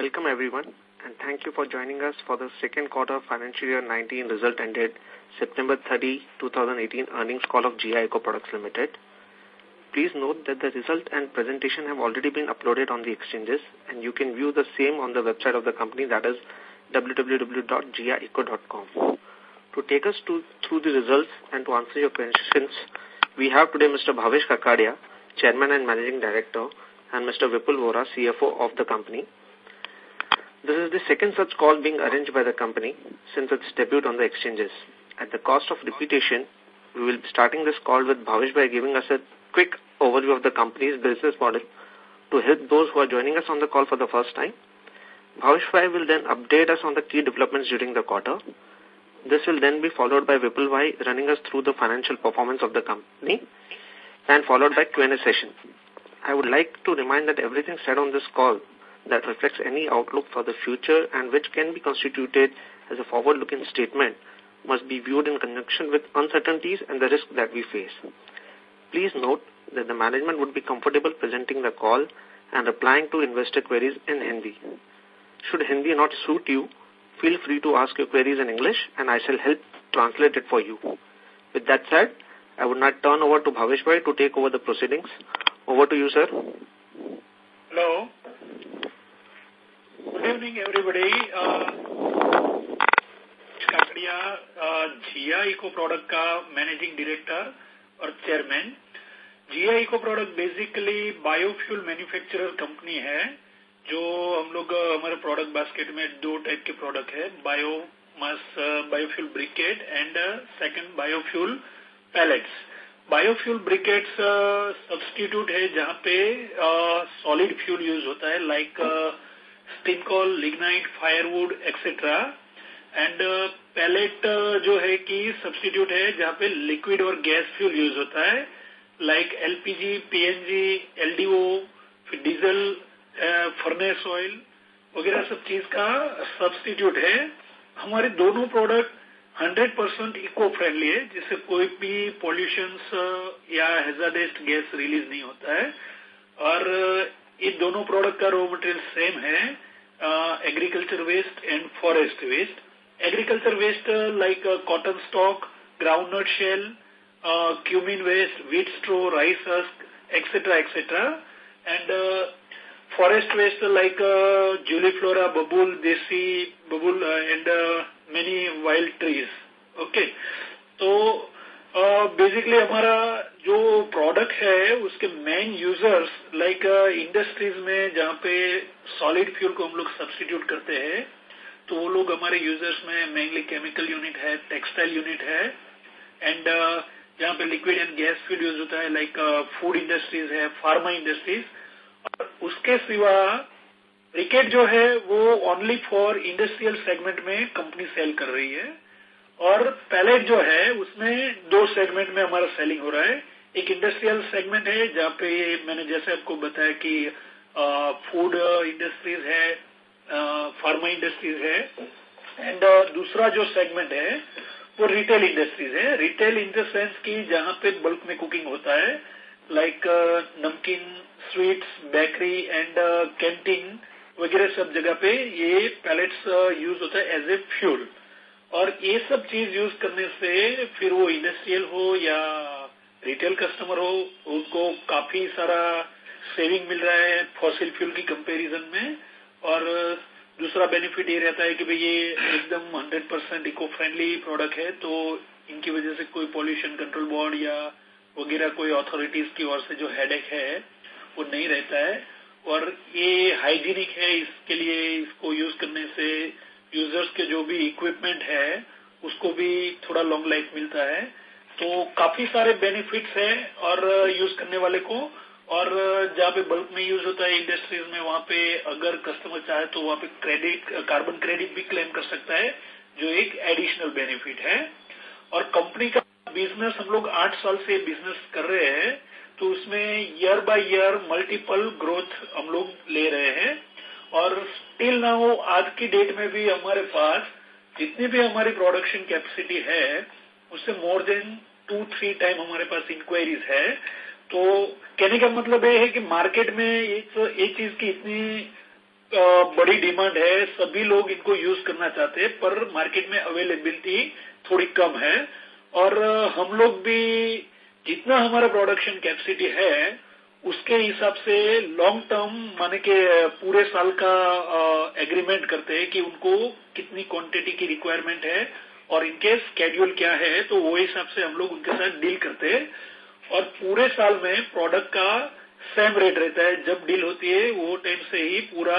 Welcome everyone and thank you for joining us for the second quarter financial year 19 result ended September 30, 2018 earnings call of GI Eco Products Limited. Please note that the result and presentation have already been uploaded on the exchanges and you can view the same on the website of the company that is www.gieco.com. To take us to, through the results and to answer your questions, we have today Mr. Bhavesh Kakadia, Chairman and Managing Director, and Mr. Vipul Vora, CFO of the company. This is the second such call being arranged by the company since its debut on the exchanges. At the cost of repetition, we will be starting this call with Bhavesh by giving us a quick overview of the company's business model to help those who are joining us on the call for the first time. Bhavesh Bhai will then update us on the key developments during the quarter. This will then be followed by Vipul Bhai running us through the financial performance of the company and followed by Q&A session. I would like to remind that everything said on this call that reflects any outlook for the future and which can be constituted as a forward-looking statement must be viewed in conjunction with uncertainties and the risk that we face. Please note that the management would be comfortable presenting the call and replying to investor queries in Hindi. Should Hindi not suit you, feel free to ask your queries in English and I shall help translate it for you. With that said, I would now turn over to Bhavesh Bhai to take over the proceedings. Over to you, sir. Hello. Evening, everybody. Uh, uh, GI Eco Product का Managing Director और Chairman. GI Eco Product basically biofuel manufacturer company है जो हम लोग हमारे product basket में दो type के प्रोडक्ट है biomass biofuel briquette and second biofuel pellets biofuel briquettes substitute है जहाँ पे सॉलिड uh, फ्यूल यूज़ होता है like steam coal lignite firewood etcetera and pellet जो है कि सब्सटीट्यूट है जहाँ पे लिक्विड और गैस फ्यूल यूज़ होता है लाइक एलपीजी पीएनजी एलडीओ फिर डीजल फर्नेस ऑयल वगैरह सब चीज़ का सब्सटीट्यूट है। हमारे दोनों प्रोडक्ट 100 परसेंट इको फ्रेंडली है, जिससे कोई भी पॉल्यूशन या हेजाडेस्ट गैस रिलीज़ नहीं होता है। और ये दोनों प्रोडक्ट का रॉ मटेरियल सेम है। Agriculture waste and forest waste agriculture waste like cotton stalk groundnut shell cumin waste wheat straw rice husk etcetera etcetera and forest waste like uh, Juliflora, babul, desi, babul uh, and uh, many wild trees. Okay. तो basically uh, हमारा जो product है उसके main users like industries में जहाँ पे solid fuel को हम लोग सब्सटीट्यूट करते हैं तो वो लोग हमारे यूज़र्स में मेनली केमिकल यूनिट है टेक्सटाइल यूनिट है एंड uh, जहाँ पे liquid and gas fuel use होता है लाइक फ़ूड इंडस्ट्रीज़ है फार्मा इंडस्ट्रीज़ और उसके सिवा ब्रिकेट जो है वो ओनली फॉर इंडस्ट्रियल सेगमेंट में कंपनी सेल कर रही है। और पैलेट जो है उसमें दो सेगमेंट में हमारा सेलिंग हो रहा है। एक इंडस्ट्रियल सेगमेंट है, जहाँ पे मैंने जैसे आपको बताया कि फ़ूड इंडस्ट्रीज़ है फार्मा इंडस्ट्रीज़ है एंड दूसरा जो सेगमेंट है, वो रिटेल इंडस्ट्रीज़ है। रिटेल इन द सेंस की जहाँ पे बल्क में कुकिंग होता है लाइक नमकीन स्वीट्स बेकरी एंड कैंटीन वगैरह सब जगह पे ये पैलेट्स यूज़ होता है एज ए फ्यूल और ये सब चीज़ यूज़ करने से फिर वो इंडस्ट्रियल हो या रिटेल कस्टमर हो, उनको काफ़ी सारा सेविंग मिल रहा है फॉसिल फ्यूल की कंपैरिजन में। और, दूसरा बेनिफिट ये रहता है कि भाई ये एकदम 100 परसेंट इको फ्रेंडली प्रोडक्ट है तो इनकी वजह से कोई पॉल्यूशन कंट्रोल बोर्ड या वगैरह कोई अथॉरिटीज की ओर से जो हेडेक है, वो नहीं रहता है। और ये हाइजीनिक है, इसके लिए इसको यूज़ करने से यूज़र्स के जो भी इक्विपमेंट है, उसको भी थोड़ा लॉन्ग लाइफ मिलता है। तो काफ़ी सारे बेनिफिट्स हैं और यूज़ करने वाले को। और जहाँ पे बल्क में यूज़ होता है इंडस्ट्रीज़ में, वहाँ पे अगर कस्टमर चाहे तो वहाँ पे क्रेडिट कार्बन क्रेडिट भी क्लेम कर सकता है, जो एक एडिशनल बेनिफिट है। और कंपनी का बिज़नेस हम लोग आठ साल से बिज़नेस कर रहे हैं तो उसमें year by year multiple growth हम लोग ले रहे हैं। और टिल नाउ आज की डेट में भी हमारे पास जितनी भी हमारी प्रोडक्शन कैपेसिटी है, उससे more than two three time हमारे पास इंक्वायरीज है तो कहने का मतलब ये है कि मार्केट में एक, एक चीज़ की इतनी बड़ी डिमांड है सभी लोग इनको यूज़ करना चाहते हैं पर मार्केट में अवेलेबिलिटी थोड़ी कम है। और हम लोग भी जितना हमारा प्रोडक्शन कैपेसिटी है उसके हिसाब से लॉन्ग टर्म माने के पूरे साल का एग्रीमेंट करते हैं कि उनको कितनी क्वांटिटी की रिक्वायरमेंट है और इनके स्केड्यूल क्या है तो वो हिसाब से हम लोग उनके साथ डील करते हैं। और पूरे साल में प्रोडक्ट का सेम रेट रहता है। जब डील होती है, वो टाइम से ही पूरा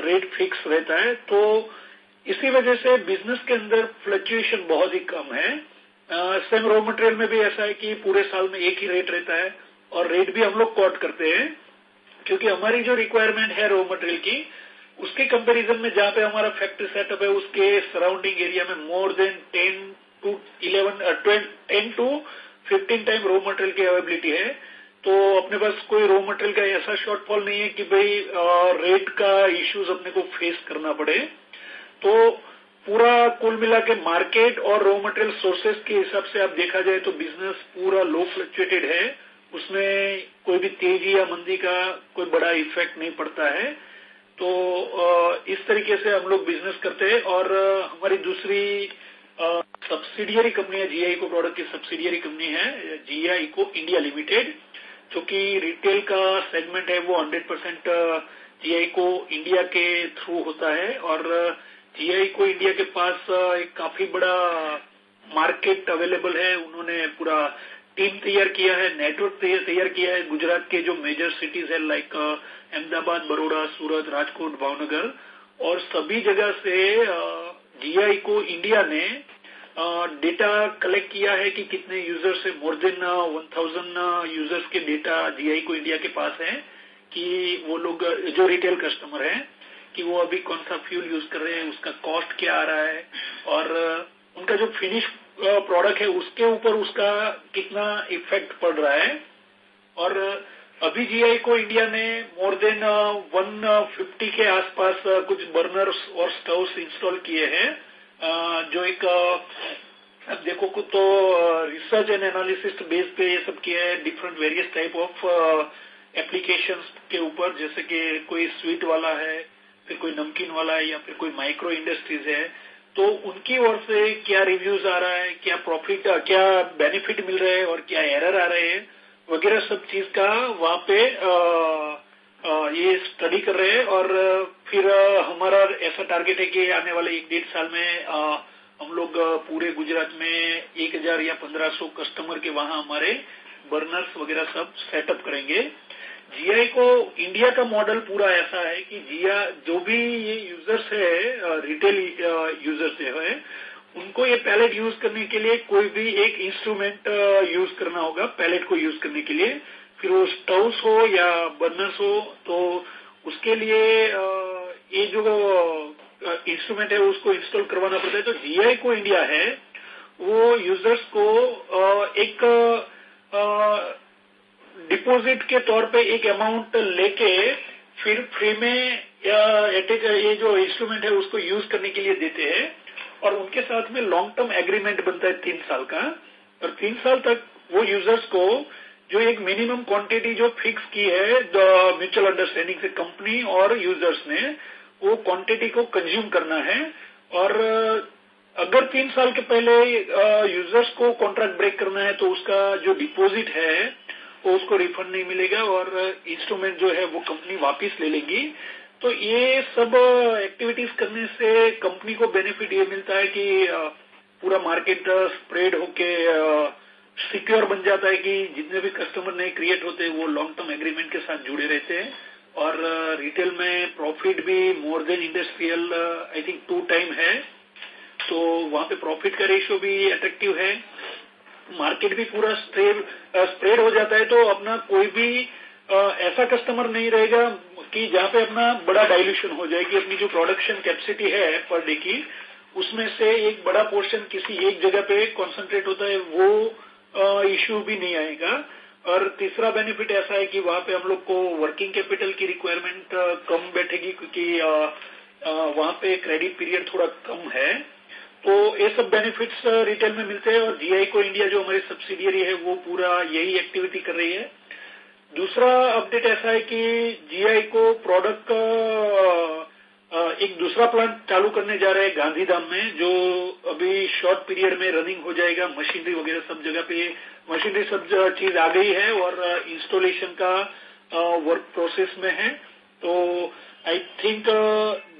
रेट फिक्स रहता है। तो इसी वजह से बिज़नेस के अंदर फ्लक्चुएशन बहुत ही कम है। सेम रॉ मटेरियल में भी ऐसा है कि पूरे साल में एक ही रेट रहता है। और रेट भी हम लोग कॉट करते हैं। क्योंकि हमारी जो रिक्वायरमेंट है रॉ मटेरियल की उसके कंपैरिजन में जहाँ पे हमारा फैक्ट्री सेटअप है, उसके सराउंडिंग एरिया में more than ten to eleven ten to fifteen time raw material की अवेबिलिटी है। तो अपने पास कोई रॉ मटेरियल का ऐसा शॉर्टफॉल नहीं है कि भाई रेट का इश्यूज़ अपने को फेस करना पड़े। तो पूरा कुल मिला के मार्केट और रॉ मटेरियल सोर्सेज के हिसाब से आप देखा जाए तो बिज़नेस पूरा लो फ्लक्चुएटेड है। उसमें कोई भी तेज़ी या मंदी का कोई बड़ा इफ़ेक्ट नहीं पड़ता है। तो इस तरीके से हम लोग बिज़नेस करते हैं और हमारी दूसरी सब्सिडियरी कंपनी है जीआई को प्रोडक्ट की सब्सिडियरी कंपनी है जीआई को इंडिया लिमिटेड जो कि रिटेल का सेगमेंट है, वो 100 परसेंट जीआई को इंडिया के थ्रू होता है और जीआई को इंडिया के पास एक काफ़ी बड़ा मार्केट अवेलेबल है, उन्होंने पूरा टीम तैयार किया है, नेटवर्क तैयार किया है गुजरात के जो मेजर सिटीज़ है लाइक अहमदाबाद बड़ोड़ा सूरत, राजकोट, भावनगर और सभी जगह से जीआई को इंडिया ने डेटा कलेक्ट किया है कि कितने यूज़र्स से more than one thousand users के डेटा जीआई को इंडिया के पास है कि वो लोग जो रिटेल कस्टमर हैं, कि वो अभी कौन सा फ्यूल यूज़ कर रहे हैं, उसका कॉस्ट क्या आ रहा है और उनका जो फिनिश प्रोडक्ट है, उसके ऊपर उसका कितना इफ़ेक्ट पड़ रहा है। और अभी जीआई को इंडिया ने मोर देन 150 के आसपास कुछ बर्नर्स और स्टव्स इंस्टॉल किए हैं। जो एक अब देखो कुछ तो रिसर्च एंड एनालिसिस बेस पे ये सब किया है different various type of applications के ऊपर। जैसे कि कोई स्वीट वाला है, फिर कोई नमकीन वाला है, या फिर कोई माइक्रो इंडस्ट्रीज़ है। तो उनकी ओर से क्या रिव्यूज़ आ रहा है क्या प्रॉफिट क्या बेनिफिट मिल रहे हैं और क्या एरर आ रहे हैं वगैरह सब चीज़ का वहाँ पे आ, आ, ये स्टडी कर रहे हैं और फिर हमारा ऐसा टारगेट है कि आने वाले एक डेढ़ साल में आ, हम लोग पूरे गुजरात में एक हज़ार या पंद्रह सौ कस्टमर के वहाँ हमारे बर्नर्स वगैरह सब सेटअप करेंगे। जीआई को इंडिया का मॉडल पूरा ऐसा है कि जिया जो भी ये यूज़र्स है रिटेल यूज़र्स है, उनको ये पैलेट यूज़ करने के लिए कोई भी एक इंस्ट्रूमेंट यूज़ करना होगा पैलेट को यूज़ करने के लिए। फिर वो स्टव्स हो या बर्नर्स हो तो उसके लिए ये जो इंस्ट्रूमेंट है उसको इंस्टॉल करवाना पड़ता है। तो जीआई को इंडिया है, वो यूज़र्स को एक डिपॉजिट के तौर पे एक अमाउंट लेके फिर फ्री में या ये जो इंस्ट्रूमेंट है उसको यूज़ करने के लिए देते हैं। और उनके साथ में लॉन्ग टर्म एग्रीमेंट बनता है तीन साल का। और तीन साल तक वो यूज़र्स को जो एक मिनिमम क्वांटिटी जो फिक्स की है म्यूचुअल अंडरस्टैंडिंग से कंपनी और यूज़र्स ने, वो क्वांटिटी को कंज्यूम करना है। और अगर तीन साल के पहले यूज़र्स को कॉन्ट्रैक्ट ब्रेक करना है तो उसका जो डिपॉजिट है उसको रिफंड नहीं मिलेगा और इंस्ट्रूमेंट जो है वो कंपनी वापस ले लेगी। तो ये सब एक्टिविटीज़ करने से कंपनी को बेनिफिट ये मिलता है कि पूरा मार्केट स्प्रेड होके सिक्योर बन जाता है कि जितने भी कस्टमर नए क्रिएट होते हैं वो लॉन्ग टर्म एग्रीमेंट के साथ जुड़े रहते हैं। और रिटेल में प्रॉफिट भी more than industrial I think two time है। तो वहाँ पे प्रॉफिट का रेशियो भी अट्रैक्टिव है। मार्केट भी पूरा स्प्रेड हो जाता है तो अपना कोई भी ऐसा कस्टमर नहीं रहेगा कि जहाँ पे अपना बड़ा डाइल्यूशन हो जाएगी अपनी जो प्रोडक्शन कैपेसिटी है पर डे की, उसमें से एक बड़ा पोर्शन किसी एक जगह पे कॉन्सेंट्रेट होता है, वो इश्यू भी नहीं आएगा। और तीसरा बेनिफिट ऐसा है कि वहाँ पे हम लोग को वर्किंग कैपिटल की रिक्वायरमेंट कम बैठेगी क्योंकि वहाँ पे क्रेडिट पीरियड थोड़ा कम है। तो ये सब बेनिफिट्स रिटेल में मिलते हैं और जीआई को इंडिया जो हमारी सब्सिडियरी है, वो पूरा यही एक्टिविटी कर रही है। दूसरा अपडेट ऐसा है कि जीआई को प्रोडक्ट का एक दूसरा प्लांट चालू करने जा रहे हैं गांधीधाम में, जो अभी शॉर्ट पीरियड में रनिंग हो जाएगा मशीनरी वगैरह सब जगह पे मशीनरी सब चीज़ आ गई है और इंस्टॉलेशन का वर्क प्रोसेस में है। तो आई थिंक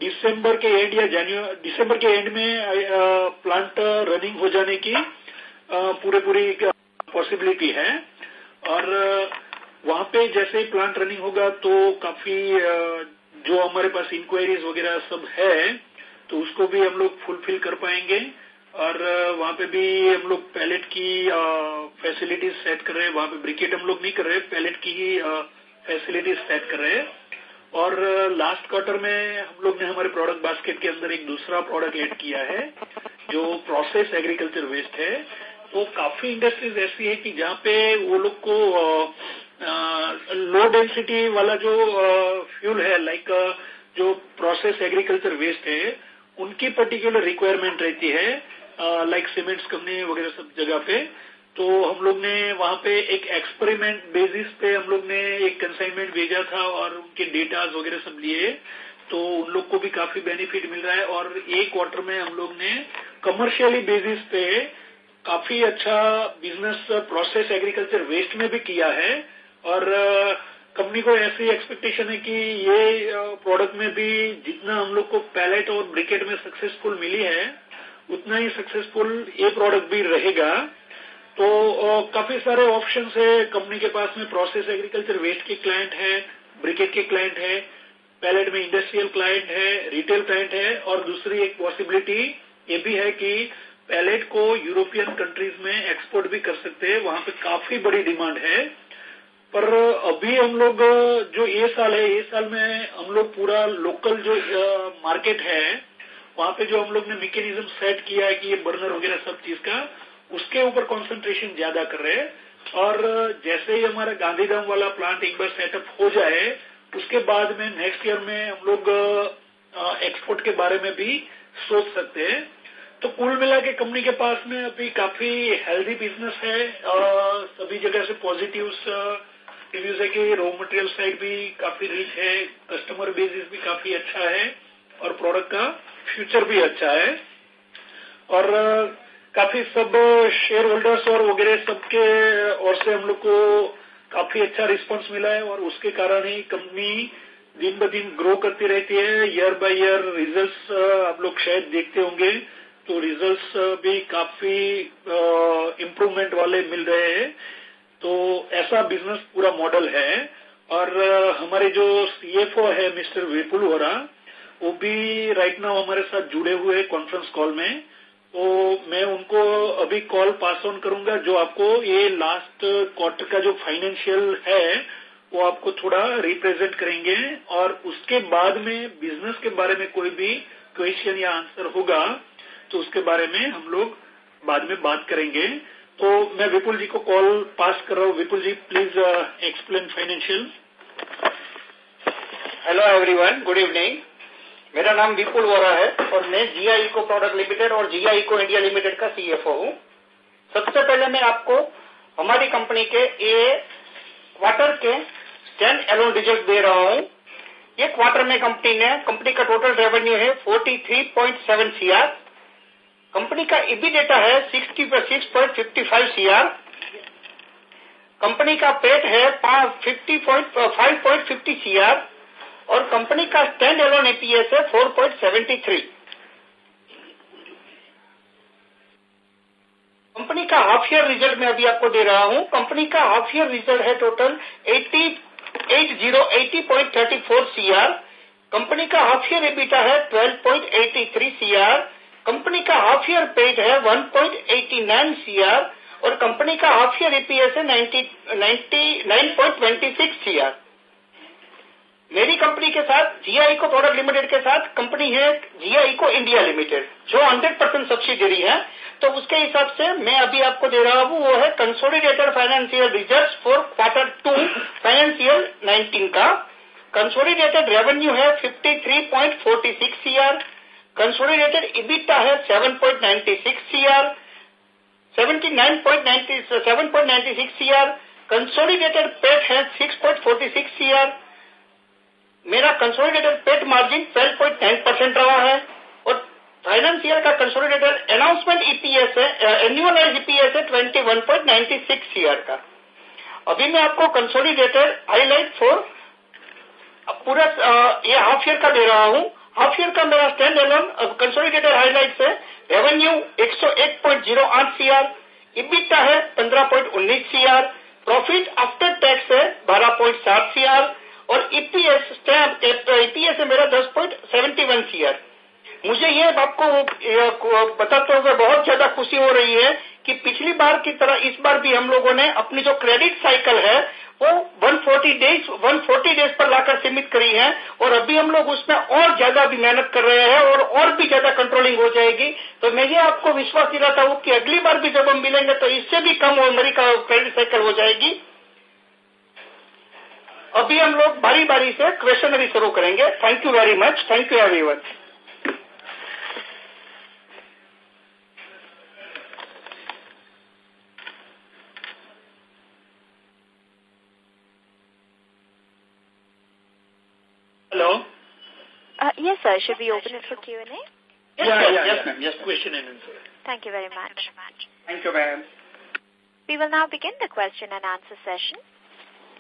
दिसंबर के एंड या जनवरी दिसंबर के एंड में प्लांट रनिंग हो जाने की पूरे पूरी पॉसिबिलिटी है। और वहाँ पे जैसे ही प्लांट रनिंग होगा तो काफ़ी जो हमारे पास इंक्वायरीज वगैरह सब है तो उसको भी हम लोग फुलफिल कर पाएँगे। और वहाँ पे भी हम लोग पैलेट की फैसिलिटीज़ सेट कर रहे हैं। वहाँ पे ब्रिकेट हम लोग नहीं कर रहे पैलेट की ही फैसिलिटीज़ सेट कर रहे हैं। और लास्ट क्वार्टर में हम लोग ने हमारे प्रोडक्ट बास्केट के अंदर एक दूसरा प्रोडक्ट ऐड किया है, जो प्रोसेस एग्रीकल्चर वेस्ट है। तो काफ़ी इंडस्ट्रीज़ ऐसी है कि जहाँ पे वो लोग को लो डेंसिटी वाला जो फ्यूल है लाइक जो प्रोसेस एग्रीकल्चर वेस्ट है, उनकी पर्टिकुलर रिक्वायरमेंट रहती है लाइक सीमेंट्स कंपनी वगैरह सब जगह पे। तो हम लोग ने वहाँ पे एक एक्सपेरिमेंट बेसिस पे हम लोग ने एक कंसाइनमेंट भेजा था और उनके डेटाज वगैरह सब लिए। तो उन लोग को भी काफ़ी बेनिफिट मिल रहा है और एक क्वार्टर में हम लोग ने कमर्शियली बेसिस पे काफ़ी अच्छा बिज़नेस प्रोसेस एग्रीकल्चर वेस्ट में भी किया है। और कंपनी को ऐसी एक्सपेक्टेशन है कि ये प्रोडक्ट में भी जितना हम लोग को पैलेट और ब्रिकेट में सक्सेसफुल मिली है, उतना ही सक्सेसफुल ये प्रोडक्ट भी रहेगा। तो काफ़ी सारे ऑप्शन है। कंपनी के पास में प्रोसेस एग्रीकल्चर वेस्ट के क्लाइंट है ब्रिकेट के क्लाइंट है पैलेट में इंडस्ट्रियल क्लाइंट है रिटेल क्लाइंट है और दूसरी एक पॉसिबिलिटी ये भी है कि पैलेट को यूरोपियन कंट्रीज़ में एक्सपोर्ट भी कर सकते हैं। वहाँ पे काफ़ी बड़ी डिमांड है। पर अभी हम लोग, जो ये साल है, ये साल में हम लोग पूरा लोकल जो मार्केट है, वहाँ पे जो हम लोग ने मैकेनिज्म सेट किया है कि ये बर्नर वगैरह सब चीज़ का उसके ऊपर कंसंट्रेशन ज़्यादा कर रहे हैं। और जैसे ही हमारा गांधीधाम वाला प्लांट एक बार सेटअप हो जाए, उसके बाद में नेक्स्ट ईयर में हम लोग एक्सपोर्ट के बारे में भी सोच सकते हैं। तो कुल मिला के कंपनी के पास में अभी काफ़ी हेल्दी बिज़नेस है। और सभी जगह से पॉजिटिव रिव्यूज़ है कि रॉ मटेरियल साइड भी काफ़ी रिच है कस्टमर बेसिस भी काफ़ी अच्छा है, और प्रोडक्ट का फ्यूचर भी अच्छा है। और काफ़ी सब शेयर होल्डर्स और वगैरह सबके और से हम लोग को काफ़ी अच्छा रिस्पांस मिला है और उसके कारण ही कंपनी दिन ब दिन ग्रो करती रहती है। ईयर बाय ईयर रिजल्ट्स आप लोग शायद देखते होंगे तो रिजल्ट्स भी काफ़ी इम्प्रूवमेंट वाले मिल रहे हैं। तो ऐसा बिज़नेस पूरा मॉडल है और हमारे जो सीएफओ है मिस्टर विपुल वोरा, वो भी राइट नाउ हमारे साथ जुड़े हुए कॉन्फ्रेंस कॉल में। तो मैं उनको अभी कॉल पास ऑन करूँगा, जो आपको ये लास्ट क्वार्टर का जो फाइनेंशियल है, वो आपको थोड़ा रिप्रेजेंट करेंगे और उसके बाद में बिज़नेस के बारे में कोई भी क्वेश्चन या आंसर होगा तो उसके बारे में हम लोग बाद में बात करेंगे। तो मैं विपुल जी को कॉल पास कर रहा हूँ। Vipul ji please explain financial hello everyone good evening मेरा नाम विपुल वोरा है और मैं जीआई को प्रोडक्ट लिमिटेड और जीआई को इंडिया लिमिटेड का सीएफओ हूँ। सबसे पहले मैं आपको हमारी कंपनी के ए क्वार्टर के स्टैंड एलोन रिज़ल्ट दे रहा हूँ। ये क्वार्टर में कंपनी ने कंपनी का टोटल रेवेन्यू है 43.7 सीआर कंपनी का इबी डेटा है 66.55 सीआर कंपनी का पेट है 5.50 सीआर और कंपनी का स्टैंड एलोन एपीएस है 4.73 कंपनी का हाफ़ ईयर रिज़ल्ट मैं अभी आपको दे रहा हूँ। कंपनी का हाफ़ ईयर रिज़ल्ट है टोटल 80 80.34 सीआर कंपनी का हाफ़ ईयर एबिटा है 12.83 सीआर कंपनी का हाफ़ ईयर पेड है 1.89 सीआर और कंपनी का हाफ़ ईयर ईपीएस है 99.26 सीआर मेरी कंपनी के साथ जीआई को प्रोडक्ट लिमिटेड के साथ, कंपनी है जीआई को इंडिया लिमिटेड जो 100 परसेंट सब्सिडरी है। तो उसके हिसाब से मैं अभी आपको दे रहा हूँ, वो है consolidated financial result for quarter two financial 19 का। कंसोलिडेटेड रेवेन्यू है 53.46 सीआर कंसोलिडेटेड इबिटा है 7.96 सीआर 79.96 सीआर कंसोलिडेटेड पेट है 6.46 सीआर मेरा कंसोलिडेटेड पेट मार्जिन 12.9 परसेंट रहा है और फाइनेंशियल का कंसोलिडेटेड अनाउंसमेंट ईपीएस है एनुअलाइज ईपीएस है 21.96 सीआर का। अभी मैं आपको कंसोलिडेटेड हाईलाइट फॉर पूरा ये हाफ़ ईयर का दे रहा हूँ। हाफ़ ईयर का मेरा स्टैंड एलोन कंसोलिडेटेड हाईलाइट है। रेवेन्यू 101.08 सीआर इबिटा है 15.19 सीआर प्रॉफिट आफ्टर टैक्स है 12.7 सीआर और ईपीएस स्टैम्प ईपीएस है मेरा 10.71 सीआर मुझे ये आपको बताते हुए बहुत ज़्यादा खुशी हो रही है कि पिछली बार की तरह इस बार भी हम लोगों ने अपनी जो क्रेडिट साइकिल है, वो 140 डेज़ 140 डेज़ पर लाकर सीमित करी है और अभी हम लोग उसमें और ज़्यादा भी मेहनत कर रहे हैं और और भी ज़्यादा कंट्रोलिंग हो जाएगी। तो मैं ये आपको विश्वास दिलाता हूँ कि अगली बार भी जब हम मिलेंगे तो इससे भी कम मेरी क्रेडिट साइकिल हो जाएगी। अभी हम लोग बारी बारी से क्वेश्चनरी शुरू करेंगे thank you very much thank you everyone Yes, sir. Should we open it for Q&A? Yes, yeah, yeah, yes, ma'am. Yes, question and answer. Thank you very much. Thank you, ma'am. We will now begin the question and answer session.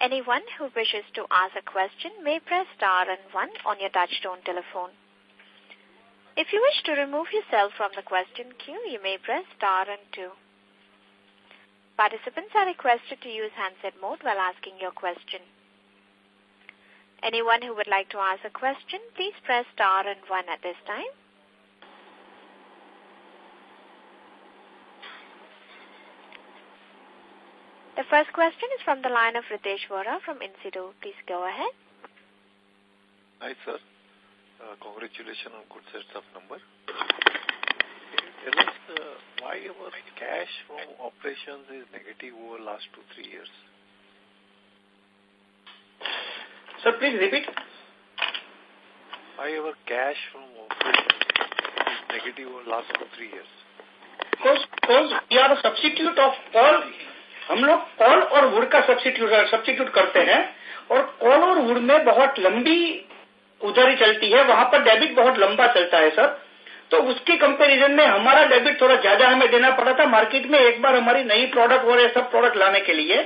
Anyone who wishes to ask a question may press star and one on your touchtone telephone. If you wish to remove yourself from the question queue, you may press star and two. Participants are requested to use handset mode while asking your question. Anyone who would like to ask a question, please press star and one at this time. The first question is from the line of Ritesh Vora from Incido. Please go ahead. Hi, sir. Uh, congratulations on good sets of number. Tell us uh, why our cash from operations is negative over last two, three years. Sir, please repeat. Why our cash from operations is negative over last two, three years? Because, because we are a substitute of all, हम लोग call और would का substitute substitute करते हैं और call और would में बहुत लंबी उधारी चलती है, वहाँ पर डेबिट बहुत लंबा चलता है सर। तो उसके कंपैरिजन में हमारा डेबिट थोड़ा ज़्यादा हमें देना पड़ा था मार्केट में एक बार हमारी नई प्रोडक्ट और सब प्रोडक्ट लाने के लिए।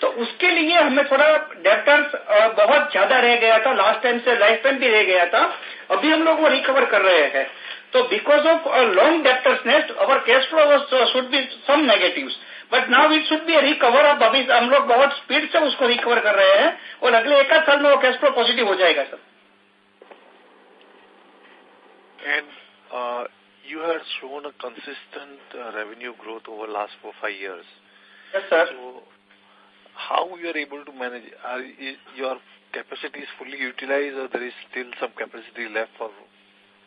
तो उसके लिए हमें थोड़ा डेप्टर्स बहुत ज़्यादा रह गया था लास्ट टाइम से लाइफ टाइम भी रह गया था। अभी हम लोग वो रिकवर कर रहे हैं। तो because of long debtorsness our cash flow should be some negative but now it should be a recover अब अभी हम लोग बहुत स्पीड से उसको रिकवर कर रहे हैं और अगले एक साल में वो कैश फ्लो पॉजिटिव हो जाएगा sir And uh, you have shown a consistent uh, revenue growth over last four, five years. Yes, sir. So how you are able to manage? Are your capacity is fully utilized or there is still some capacity left for?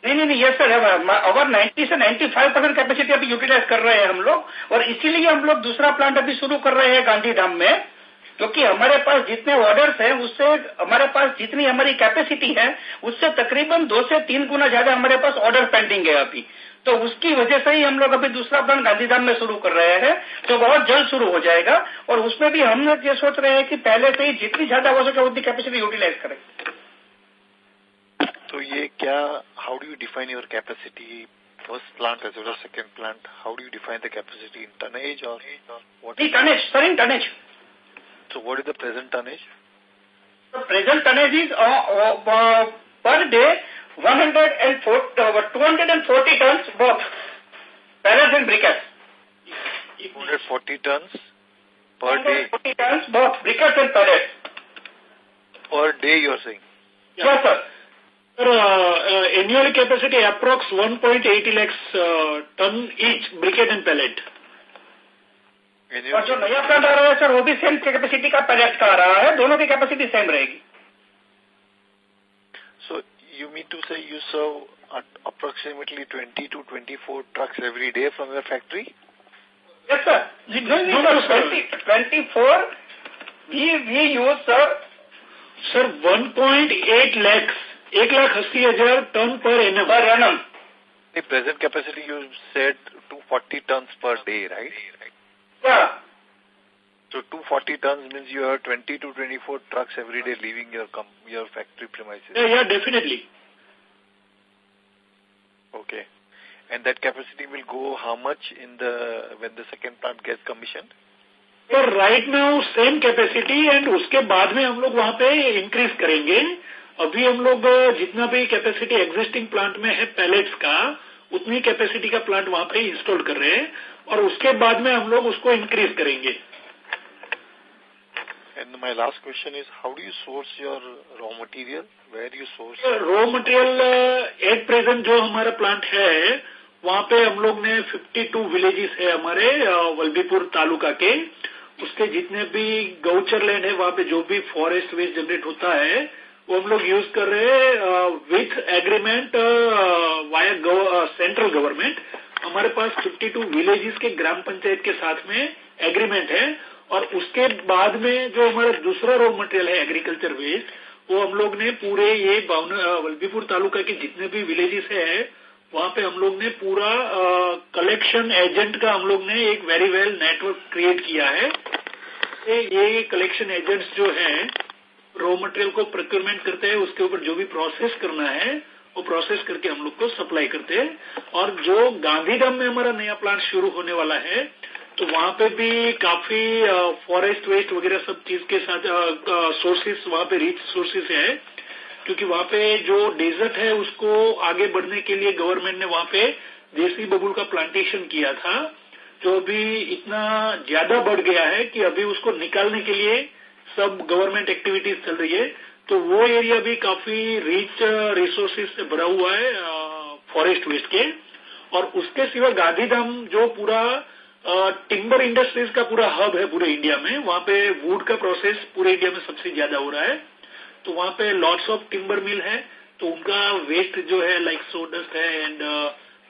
नहीं नहीं नहीं yes sir अवर 90 से 95 percent capacity अभी utilise कर रहे हैं हम लोग, और इसीलिए हम लोग दूसरा प्लांट अभी शुरू कर रहे हैं गांधीधाम में, क्योंकि हमारे पास जितने ऑर्डर्स हैं, उससे, हमारे पास जितनी हमारी कैपेसिटी है, उससे तकरीबन दो से तीन गुना ज़्यादा हमारे पास ऑर्डर पेंडिंग है अभी। तो उसकी वजह से ही हम लोग अभी दूसरा प्लान गांधीधाम में शुरू कर रहे हैं जो बहुत जल्द शुरू हो जाएगा, और उसमें भी हम लोग ये सोच रहे हैं कि पहले से ही जितनी ज़्यादा हो सके उतनी कैपेसिटी यूटिलाइज करें। So, ye how do you define your capacity? First plant as well as second plant, how do you define the capacity in tonnage or, or what? The tonnage, sorry, in tonnage. So what is the present tonnage? The present tonnage is uh, uh, uh per day 140, uh, 240 tons both, pellets and briquettes. 240 tons per day? 240 tons both, briquettes and pellets. Per day you are saying? Yes, yeah. sir. Sir, uh, uh, annual capacity approx 1.80 lakhs uh, ton each briquette and pellet. और जो नया plant आ रहा है sir वो भी same capacity का project का आ रहा है दोनों की कैपेसिटी सेम रहेगी। So you mean to say you serve approximately 20 to 24 trucks every day from the factory yes sir जी नहीं नहीं sir we we use sir sir at lakhs एक लाख अस्सी हज़ार ton per annum per annum present capacity you said two forty ton per day right so two forty ton means you have twenty to twenty four trucks every day leaving your come your factory premise definitely okay and that capacity will go how much in the when the second plant gas commission right में same capacity and उसके बाद में हम लोग वहाँ पे increase करेंगे। अभी हम लोग जितना भी कैपेसिटी एग्जिस्टिंग प्लांट में है पैलेट्स का उतनी कैपेसिटी का प्लांट वहाँ पे इंस्टॉल कर रहे हैं और उसके बाद में हम लोग उसको इंक्रीज करेंगे And my last question is, how do you source your raw material? Where do you source? Raw material at present जो हमारा प्लांट है वहाँ पे हम लोग ने 52 विलेजेस है हमारे वल्बीपुर तालुका के उसके जितने भी गौचर लैंड है वहाँ पे जो भी फॉरेस्ट वेस्ट जनरेट होता है वो हम लोग यूज़ कर रहे हैं with agreement via central government हमारे पास 52 विलेजेस के ग्राम पंचायत के साथ में एग्रीमेंट है और उसके बाद में जो हमारा दूसरा रॉ मटेरियल है एग्रीकल्चर वेस्ट वो हम लोग ने पूरे ये वल्बीपुर तालुका के जितने भी विलेजेस है, वहाँ पे हम लोग ने पूरा कलेक्शन एजेंट का हम लोग ने एक वेरी वेल नेटवर्क क्रिएट किया है। ये कलेक्शन एजेंट्स जो हैं रॉ मटेरियल को प्रोक्योरमेंट करते हैं, उसके ऊपर जो भी प्रोसेस करना है, वो प्रोसेस करके हम लोग को सप्लाई करते हैं। और जो गांधीधाम में हमारा नया प्लांट शुरू होने वाला है तो वहाँ पे भी काफ़ी फॉरेस्ट वेस्ट वगैरह सब चीज़ के साथ सोर्सेस वहाँ पे रिच सोर्सेस है। क्योंकि वहाँ पे जो डेजर्ट है, उसको आगे बढ़ने के लिए गवर्नमेंट ने वहाँ पे देसी बबुल का प्लांटेशन किया था, जो अभी इतना ज़्यादा बढ़ गया है कि अभी उसको निकालने के लिए सब गवर्नमेंट एक्टिविटीज़ चल रही है तो वो एरिया भी काफ़ी रिच रिसोर्सेज से भरा हुआ है फॉरेस्ट वेस्ट के। और उसके सिवा गांधीधाम जो पूरा टिम्बर इंडस्ट्रीज़ का पूरा हब है पूरे इंडिया में, वहाँ पे वुड का प्रोसेस पूरे इंडिया में सबसे ज़्यादा हो रहा है। तो वहाँ पे लॉट्स ऑफ़ टिम्बर मिल है तो उनका वेस्ट जो है लाइक सोडस्ट है एंड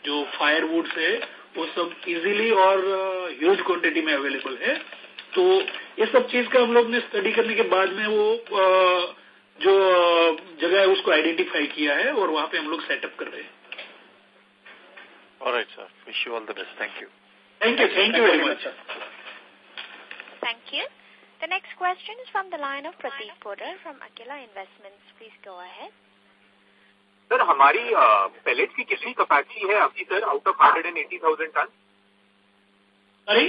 जो फायर वुड्स है, वो सब इजीली और ह्यूज क्वांटिटी में अवेलेबल है। तो ये सब चीज़ का हम लोग ने स्टडी करने के बाद में वो जो जगह है उसको आइडेंटिफाई किया है और वहाँ पे हम लोग सेटअप कर रहे हैं। Alright wish you all the best thank you thank you thank you very much thank you the next question is from the line of Prateek Podar from Akela investments please go ahead sir हमारी pellet की कितनी capacity है? अभी sir out of 180,000 ton अरे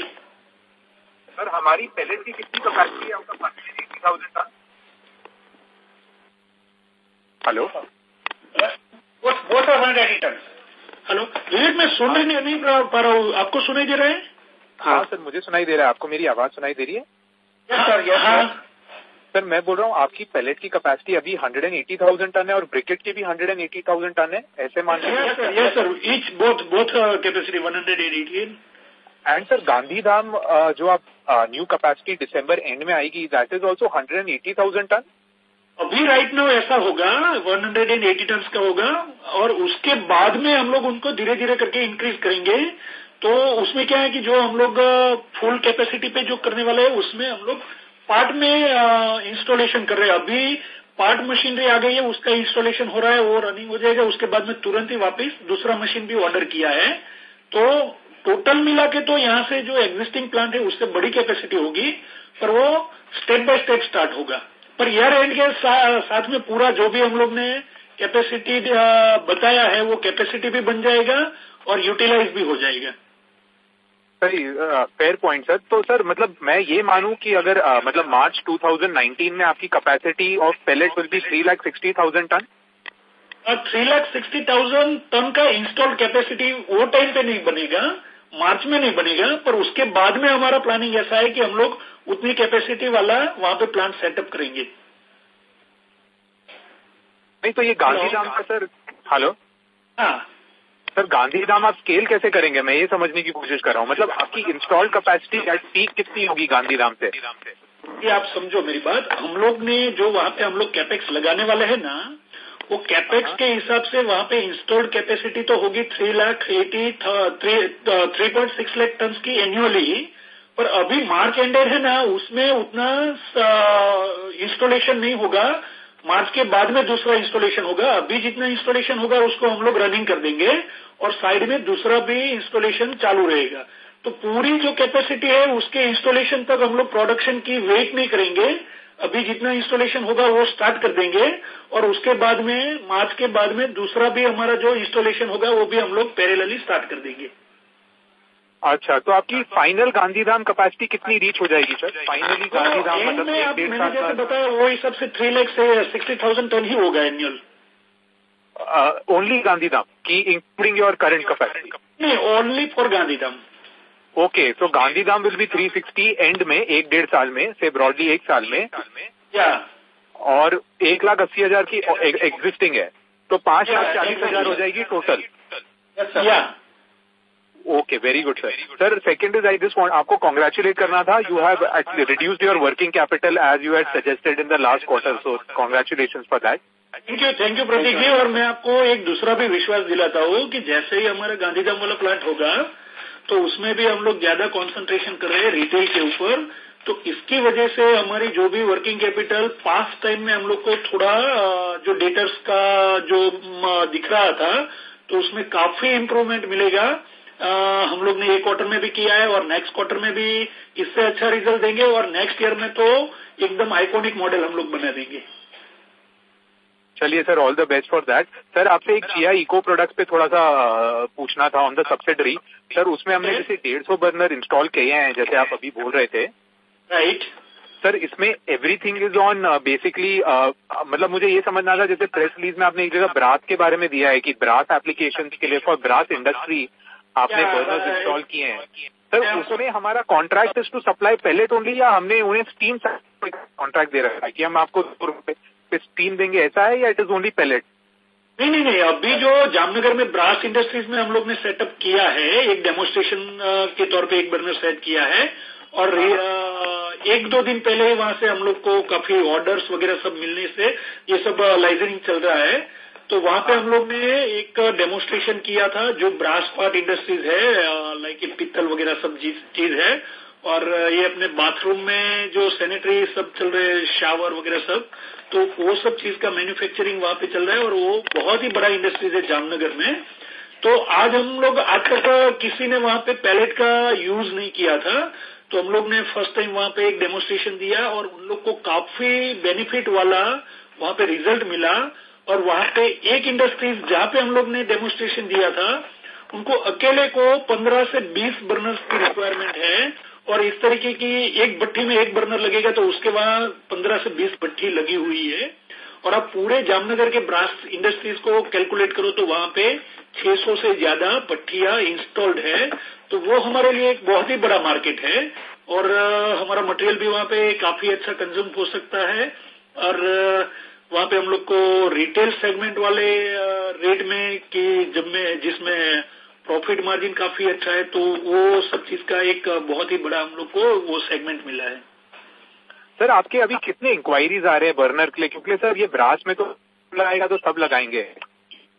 sir हमारी pellet की कितनी capacity है? Out of hundred and eighty thousand ton hello? Hello? Vivek मैं सुन नहीं, नहीं पा रहा हूँ। आपको सुनाई दे रहा है? हाँ सर मुझे सुनाई दे रहा है। आपको मेरी आवाज़ सुनाई दे रही है? सर यस हाँ। सर मैं बोल रहा हूँ आपकी पैलेट की कैपेसिटी अभी 180,000 टन है और ब्रिकेट की भी 180,000 टन है। ऐसे मान yes sir yes sir each both both capacity 180 and sir Gandhidham जो आप न्यू कैपेसिटी दिसंबर एंड में आएगी दैट इज़ ऑल्सो 180,000 टन अभी राइट नाउ ऐसा होगा 180 टन का होगा और उसके बाद में हम लोग उनको धीरे धीरे करके इंक्रीज करेंगे। तो उसमें क्या है कि जो हम लोग फुल कैपेसिटी पे जो करने वाले हैं उसमें हम लोग पार्ट में इंस्टॉलेशन कर रहे हैं। अभी पार्ट मशीनरी आ गई है उसका इंस्टॉलेशन हो रहा है वो रनिंग हो जाएगा उसके बाद में तुरंत ही वापस दूसरा मशीन भी ऑर्डर किया है। तो टोटल मिला के तो यहाँ से जो एग्जिस्टिंग प्लांट है उससे बड़ी कैपेसिटी होगी पर वो स्टेप बाय स्टेप स्टार्ट होगा। पर ईयर एंड के सा, साथ में पूरा जो भी हम लोग ने कैपेसिटी बताया है वो कैपेसिटी भी बन जाएगा और यूटिलाइज भी हो जाएगा। सही फेयर पॉइंट सर तो सर मतलब मैं ये मानूं कि अगर आ, मतलब मार्च 2019 में आपकी capacity of pellet will be three lakh sixty thousand ton three lakh sixty thousand ton का इंस्टॉल कैपेसिटी वो टाइम पे नहीं बनेगा। मार्च में नहीं बनेगा पर उसके बाद में हमारा प्लानिंग ऐसा है कि हम लोग उतनी कैपेसिटी वाला वहाँ पे प्लांट सेटअप करेंगे। नहीं तो ये गांधीधाम का सर हेलो हाँ। सर गांधीधाम आप स्केल कैसे करेंगे? मैं ये समझने की कोशिश कर रहा हूँ। मतलब आपकी इंस्टॉल कैपेसिटी एट पीक कितनी होगी गांधीधाम से? ये आप समझो मेरी बात। हम लोग ने जो वहाँ पे हम लोग कैपेक्स लगाने वाले हैं ना वो कैपेक्स के हिसाब से वहाँ पे इंस्टॉल्ड कैपेसिटी तो होगी three lakh eighty three point six lakh ton की एनुअली पर अभी मार्च एंडेड है ना, उसमें उतना इंस्टॉलेशन नहीं होगा। मार्च के बाद में दूसरा इंस्टॉलेशन होगा। अभी जितना इंस्टॉलेशन होगा, उसको हम लोग रनिंग कर देंगे और साइड में दूसरा भी इंस्टॉलेशन चालू रहेगा। तो पूरी जो कैपेसिटी है, उसके इंस्टॉलेशन तक हम लोग प्रोडक्शन की वेट नहीं करेंगे। अभी जितना इंस्टॉलेशन होगा वो स्टार्ट कर देंगे और उसके बाद में मार्च के बाद में दूसरा भी हमारा जो इंस्टॉलेशन होगा वो भी हम लोग पैरेलली स्टार्ट कर देंगे। अच्छा तो आपकी फाइनल गांधीधाम कैपेसिटी कितनी रीच हो जाएगी सर फाइनली गांधीधाम मतलब में आप मैंने जैसे बताया वो हिसाब से थ्री लैख से सिक्सटी थाउज़ेंड टन ही होगा एनुअल ओनली गांधीधाम की इंक्लूडिंग योर करंट कैपेसिटी नहीं ओनली फॉर गांधीधाम। ओके तो गांधीधाम विल बी 360 एंड में एक डेढ़ साल में से ब्रॉडली एक साल में। या और एक लाख अस्सी हज़ार की एग्जिस्टिंग है। तो पाँच लाख चालीस हज़ार हो जाएगी टोटल या okay very good sir sir second is I just want आपको कॉन्ग्रेचुलेट करना था। You have actually reduced your working capital as you had suggested in the last quarter so congratulation for that thank you thank you Pratik ji और मैं आपको एक दूसरा भी विश्वास दिलाता हूँ कि जैसे ही हमारा गांधीधाम वाला प्लांट होगा तो उसमें भी हम लोग ज़्यादा कंसंट्रेशन कर रहे हैं रिटेल के ऊपर। तो इसकी वजह से हमारी जो भी वर्किंग कैपिटल पास्ट टाइम में हम लोग को थोड़ा जो डेटर्स का जो दिख रहा था तो उसमें काफ़ी इम्प्रूवमेंट मिलेगा। अ, हम लोग ने एक क्वार्टर में भी किया है और नेक्स्ट क्वार्टर में भी इससे अच्छा रिज़ल्ट देंगे और नेक्स्ट ईयर में तो एकदम आइकॉनिक मॉडल हम लोग बना देंगे। चलिए sir all the best for that sir आपसे एक जिया इको प्रोडक्ट्स पे थोड़ा सा पूछना था ऑन द सब्सिडरी सर उसमें हमने जैसे डेढ़ सौ बर्नर इंस्टॉल किए हैं जैसे आप अभी बोल रहे थे। राइट सर इसमें एवरीथिंग इज़ ऑन बेसिकली मतलब मुझे ये समझना था जैसे प्रेस रिलीज़ में आपने एक जगह ब्रास के बारे में दिया है कि ब्रास एप्लीकेशन के लिए फॉर ब्रास इंडस्ट्री आपने बर्नर्स इंस्टॉल किए हैं। सर उसमें हमारा contract is to supply pellet only या हमने उन्हें स्टीम कॉन्ट्रैक्ट दे रखा है कि हम आपको दो रुपए पे स्टीम देंगे, ऐसा है या इट इज़ ओनली पैलेट नहीं नहीं नहीं, अभी जो जामनगर में ब्रास इंडस्ट्रीज़ में हम लोग ने सेटअप किया है, एक डेमोस्ट्रेशन के तौर पे एक बर्नर सेट किया है, और एक दो दिन पहले ही वहाँ से हम लोग को काफ़ी ऑर्डर्स वगैरह सब मिलने से ये सब लाइजनिंग चल रहा है। तो वहाँ पे हम लोग ने एक डेमोन्स्ट्रेशन किया था, जो ब्रास पार्ट इंडस्ट्रीज़ है लाइक पित्तल वगैरह सब चीज़ है, और ये अपने बाथरूम में जो सैनिटरी सब चल रहे शावर वगैरह सब तो वो सब चीज़ का मैन्युफैक्चरिंग वहाँ पे चल रहा है और वो बहुत ही बड़ा इंडस्ट्रीज़ है जामनगर में। तो आज हम लोग आज तक किसी ने वहाँ पे पैलेट का यूज़ नहीं किया था। तो हम लोग ने फ़र्स्ट टाइम वहाँ पे एक डेमोन्स्ट्रेशन दिया और उन लोग को काफ़ी बेनिफिट वाला वहाँ पे रिज़ल्ट मिला। और वहाँ पे एक इंडस्ट्रीज़ जहाँ पे हम लोग ने डेमोन्स्ट्रेशन दिया था, उनको अकेले को 15 से 20 बर्नर्स की रिक्वायरमेंट है। और इस तरीके की एक भट्टी में एक बर्नर लगेगा तो उसके वहाँ 15 से 20 भट्टी लगी हुई है। और आप पूरे जामनगर के ब्रास इंडस्ट्रीज़ को कैलकुलेट करो तो वहाँ पे 600 से ज़्यादा भट्टियाँ इंस्टॉल्ड है। तो वो हमारे लिए एक बहुत ही बड़ा मार्केट है और हमारा मटेरियल भी वहाँ पे काफ़ी अच्छा कंज्यूम हो सकता है। और वहाँ पे हम लोग को रिटेल सेगमेंट वाले रेट में कि जब में, जिसमें प्रॉफिट मार्जिन काफ़ी अच्छा है तो वो सब चीज़ का एक बहुत ही बड़ा हम लोग को वो सेगमेंट मिला है। सर आपके अभी कितने इंक्वायरीज आ रहे हैं बर्नर के लिए? क्योंकि सर ये ब्रांच में तो लगाएगा तो सब लगाएँगे।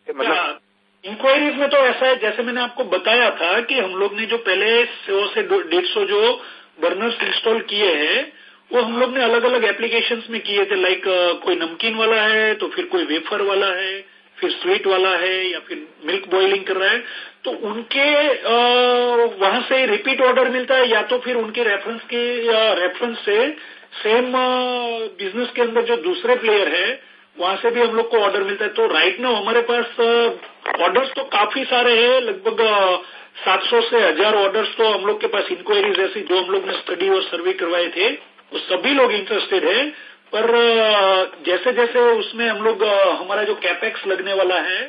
मतलब इंक्वायरीज में तो ऐसा है जैसे मैंने आपको बताया था कि हम लोग ने जो पहले सौ से डेढ़ सौ जो बर्नर्स इंस्टॉल किए हैं वो हम लोग ने अलग अलग एप्लीकेशन में किए थे लाइक कोई नमकीन वाला है तो फिर कोई वेफर वाला है फिर स्वीट वाला है या फिर मिल्क बॉइलिंग कर रहा है। तो उनके वहाँ से रिपीट ऑर्डर मिलता है या तो फिर उनके रेफरेंस के रेफरेंस से सेम बिज़नेस के अंदर जो दूसरे प्लेयर है, वहाँ से भी हम लोग को ऑर्डर मिलता है। तो राइट नाउ हमारे पास ऑर्डर्स तो काफ़ी सारे हैं। लगभग सात सौ से हज़ार ऑर्डर्स तो हम लोग के पास इंक्वायरीज ऐसी जो हम लोग ने स्टडी और सर्वे करवाए थे, वो सभी लोग इंटरेस्टेड है। पर जैसे जैसे उसमें हम लोग हमारा जो कैपेक्स लगने वाला है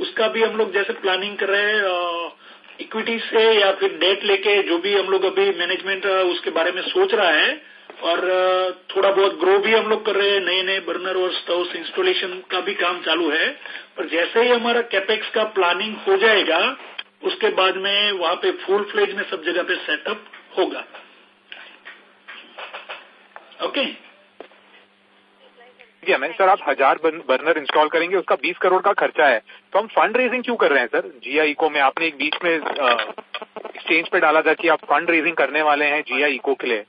उसका भी हम लोग जैसे प्लानिंग कर रहे हैं इक्विटी से या फिर डेट लेके जो भी हम लोग अभी मैनेजमेंट उसके बारे में सोच रहा है और थोड़ा बहुत ग्रो भी हम लोग कर रहे हैं नए नए बर्नर और स्टोव इंस्टॉलेशन का भी काम चालू है। पर जैसे ही हमारा कैपेक्स का प्लानिंग हो जाएगा, उसके बाद में वहाँ पे फुल फ्लेज में सब जगह पे सेटअप होगा। ओके ठीक है मैं सर, आप हज़ार बर्नर इंस्टॉल करेंगे, उसका बीस करोड़ का खर्चा है। तो हम फंड रेजिंग क्यों कर रहे हैं, सर? जिया इको में आपने एक बीच में एक्सचेंज पे डाला था कि आप फंड रेजिंग करने वाले हैं जिया इको के लिए।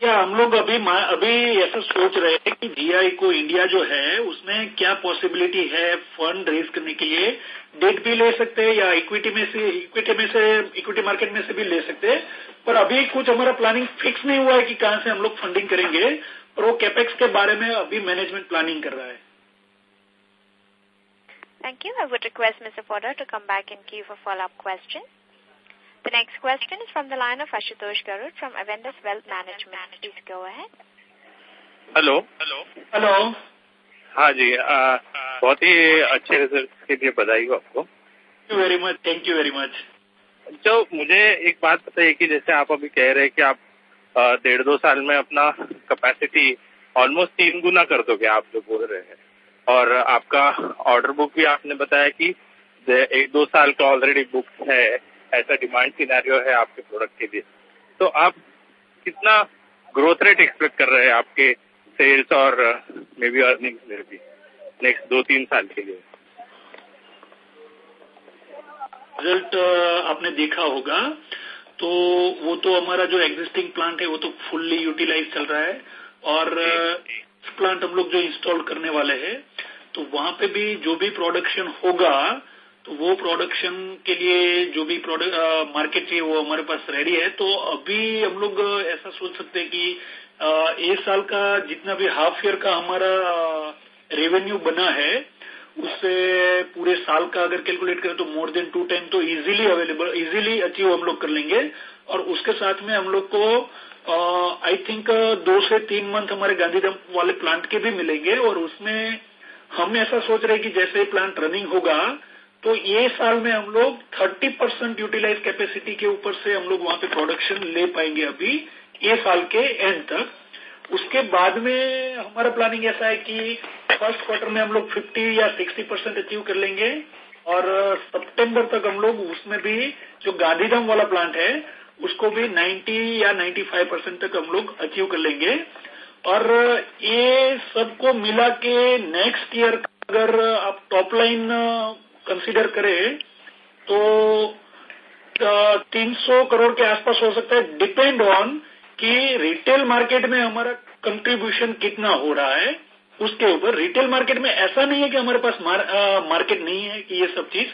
क्या हम लोग अभी अभी ऐसा सोच रहे हैं कि जीआई को इंडिया जो है, उसमें क्या पॉसिबिलिटी है फंड रेज करने के लिए? डेट भी ले सकते हैं या इक्विटी में से इक्विटी में से इक्विटी मार्केट में से भी ले सकते हैं। पर अभी कुछ हमारा प्लानिंग फिक्स नहीं हुआ है कि कहाँ से हम लोग फंडिंग करेंगे। और वो कैपेक्स के बारे में अभी मैनेजमेंट प्लानिंग कर रहा है Thank you. I would request Mr. Fodder to come back and queue for follow-up questions. The next question is from the line of Ashutosh Garud from Avendus Wealth Management. Please go ahead. Hello hello hello हाँ जी आ, बहुत ही अच्छे result के लिए बधाई हो आपको thank you very much thank you very much जो मुझे एक बात बताइए कि जैसे आप अभी कह रहे हैं कि आप डेढ़ दो साल में अपना कैपेसिटी ऑलमोस्ट तीन गुना कर दोगे आप जो बोल रहे हैं। और आपका ऑर्डर बुक भी आपने बताया कि एक दो साल का ऑलरेडी बुक है, ऐसा डिमांड सिनेरियो है आपके प्रोडक्ट के लिए। तो आप कितना ग्रोथ रेट एक्सपेक्ट कर रहे हैं आपके सेल्स और मे बी अर्निंग में भी नेक्स्ट दो तीन साल के लिए? रिज़ल्ट आपने देखा होगा तो वो तो हमारा जो एग्जिस्टिंग प्लांट है वो तो फुल्ली यूटिलाइज चल रहा है। और प्लांट हम लोग जो इंस्टॉल करने वाले हैं तो वहाँ पे भी जो भी प्रोडक्शन होगा तो वो प्रोडक्शन के लिए जो भी प्रोडक्ट मार्केट चाहिए वो हमारे पास रेडी है। तो अभी हम लोग ऐसा सोच सकते हैं कि एक साल का जितना भी हाफ़ ईयर का हमारा रेवेन्यू बना है उससे पूरे साल का अगर कैलकुलेट करें तो मोर देन टू टाइम तो इजीली अवेलेबल इजीली अचीव हम लोग कर लेंगे। और उसके साथ में हम लोग को आई थिंक दो से तीन मंथ हमारे गांधीधाम वाले प्लांट के भी मिलेंगे। और उसमें हम ऐसा सोच रहे कि जैसे प्लांट रनिंग होगा तो ये साल में हम लोग 30 परसेंट यूटिलाइज कैपेसिटी के ऊपर से हम लोग वहाँ पे प्रोडक्शन ले पाएँगे अभी, ये साल के एंड तक। उसके बाद में हमारा प्लानिंग ऐसा है कि फ़र्स्ट क्वार्टर में हम लोग 50 या 60 परसेंट अचीव कर लेंगे और सितंबर तक हम लोग उसमें भी जो गांधीधाम वाला प्लांट है, उसको भी 90 या 95 परसेंट तक हम लोग अचीव कर लेंगे। और ये सबको मिला के नेक्स्ट ईयर अगर आप टॉप लाइन कंसीडर करें तो तीन सौ करोड़ के आसपास हो सकता है। डिपेंड ऑन कि रिटेल मार्केट में हमारा कंट्रीब्यूशन कितना हो रहा है उसके ऊपर रिटेल मार्केट में ऐसा नहीं है कि हमारे पास मार, आ, मार्केट नहीं है कि ये सब चीज़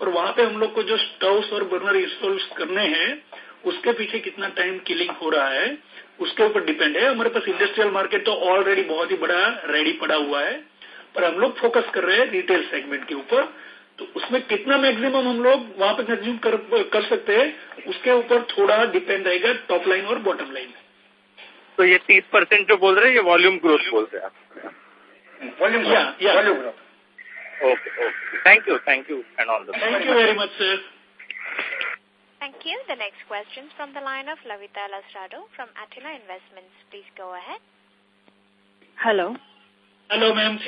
और वहाँ पे हम लोग को जो स्टव्स और बर्नर इंस्टॉल करने हैं उसके पीछे कितना टाइम किलिंग हो रहा है उसके ऊपर डिपेंड है। हमारे पास इंडस्ट्रियल मार्केट तो ऑलरेडी बहुत ही बड़ा रेडी पड़ा हुआ है पर हम लोग फोकस कर रहे हैं रिटेल सेगमेंट के ऊपर। तो उसमें कितना मैक्सिमम हम लोग वहाँ पे कंज्यूम कर, कर सकते हैं उसके ऊपर थोड़ा डिपेंड रहेगा टॉप लाइन और बॉटम लाइन तो ये तीस परसेंट जो बोल रहे हैं ये वॉल्यूम ग्रोथ बोल रहे हैं आप volume volume growth okay okay thank you thank you and all the thank you very much sir Thank you. The next question is from the line of Lavita Lasrado from Attila Investments. Please go ahead. Hello. Hello, ma'am.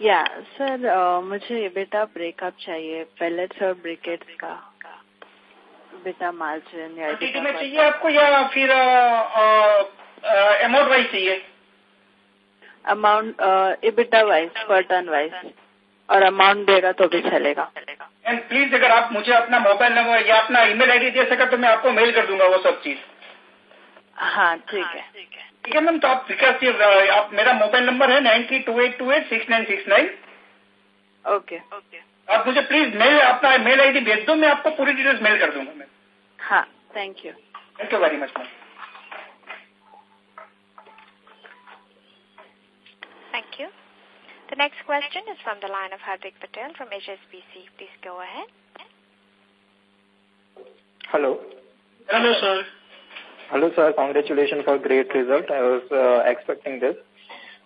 या sir मुझे बेटा breakup चाहिए pallets और briquettes का। बेटा margin या में चाहिए आपको या फिर अमाउंट वाइज चाहिए? Amount EBITDA wise per ton wise और अमाउंट देगा तो भी चलेगा। एंड प्लीज़ अगर आप मुझे अपना मोबाइल नंबर या अपना ईमेल आईडी दे सका तो मैं आपको मेल कर दूँगा वो सब चीज़। हाँ ठीक है ठीक है। मैम तो आप विकास जी आप मेरा मोबाइल नंबर है nine three two eight two eight six nine six nine okay okay आप मुझे प्लीज़ मेल अपना मेल आईडी भेज दो मैं आपको पूरी डिटेल्स मेल कर दूँगा मैम हाँ thank you thank you very much ma'am Thank you. The next question is from the line of Hardik Patel from HSBC. Please go ahead. Hello. Hello, sir. Hello, sir. Congratulations for great result. I was uh, expecting this.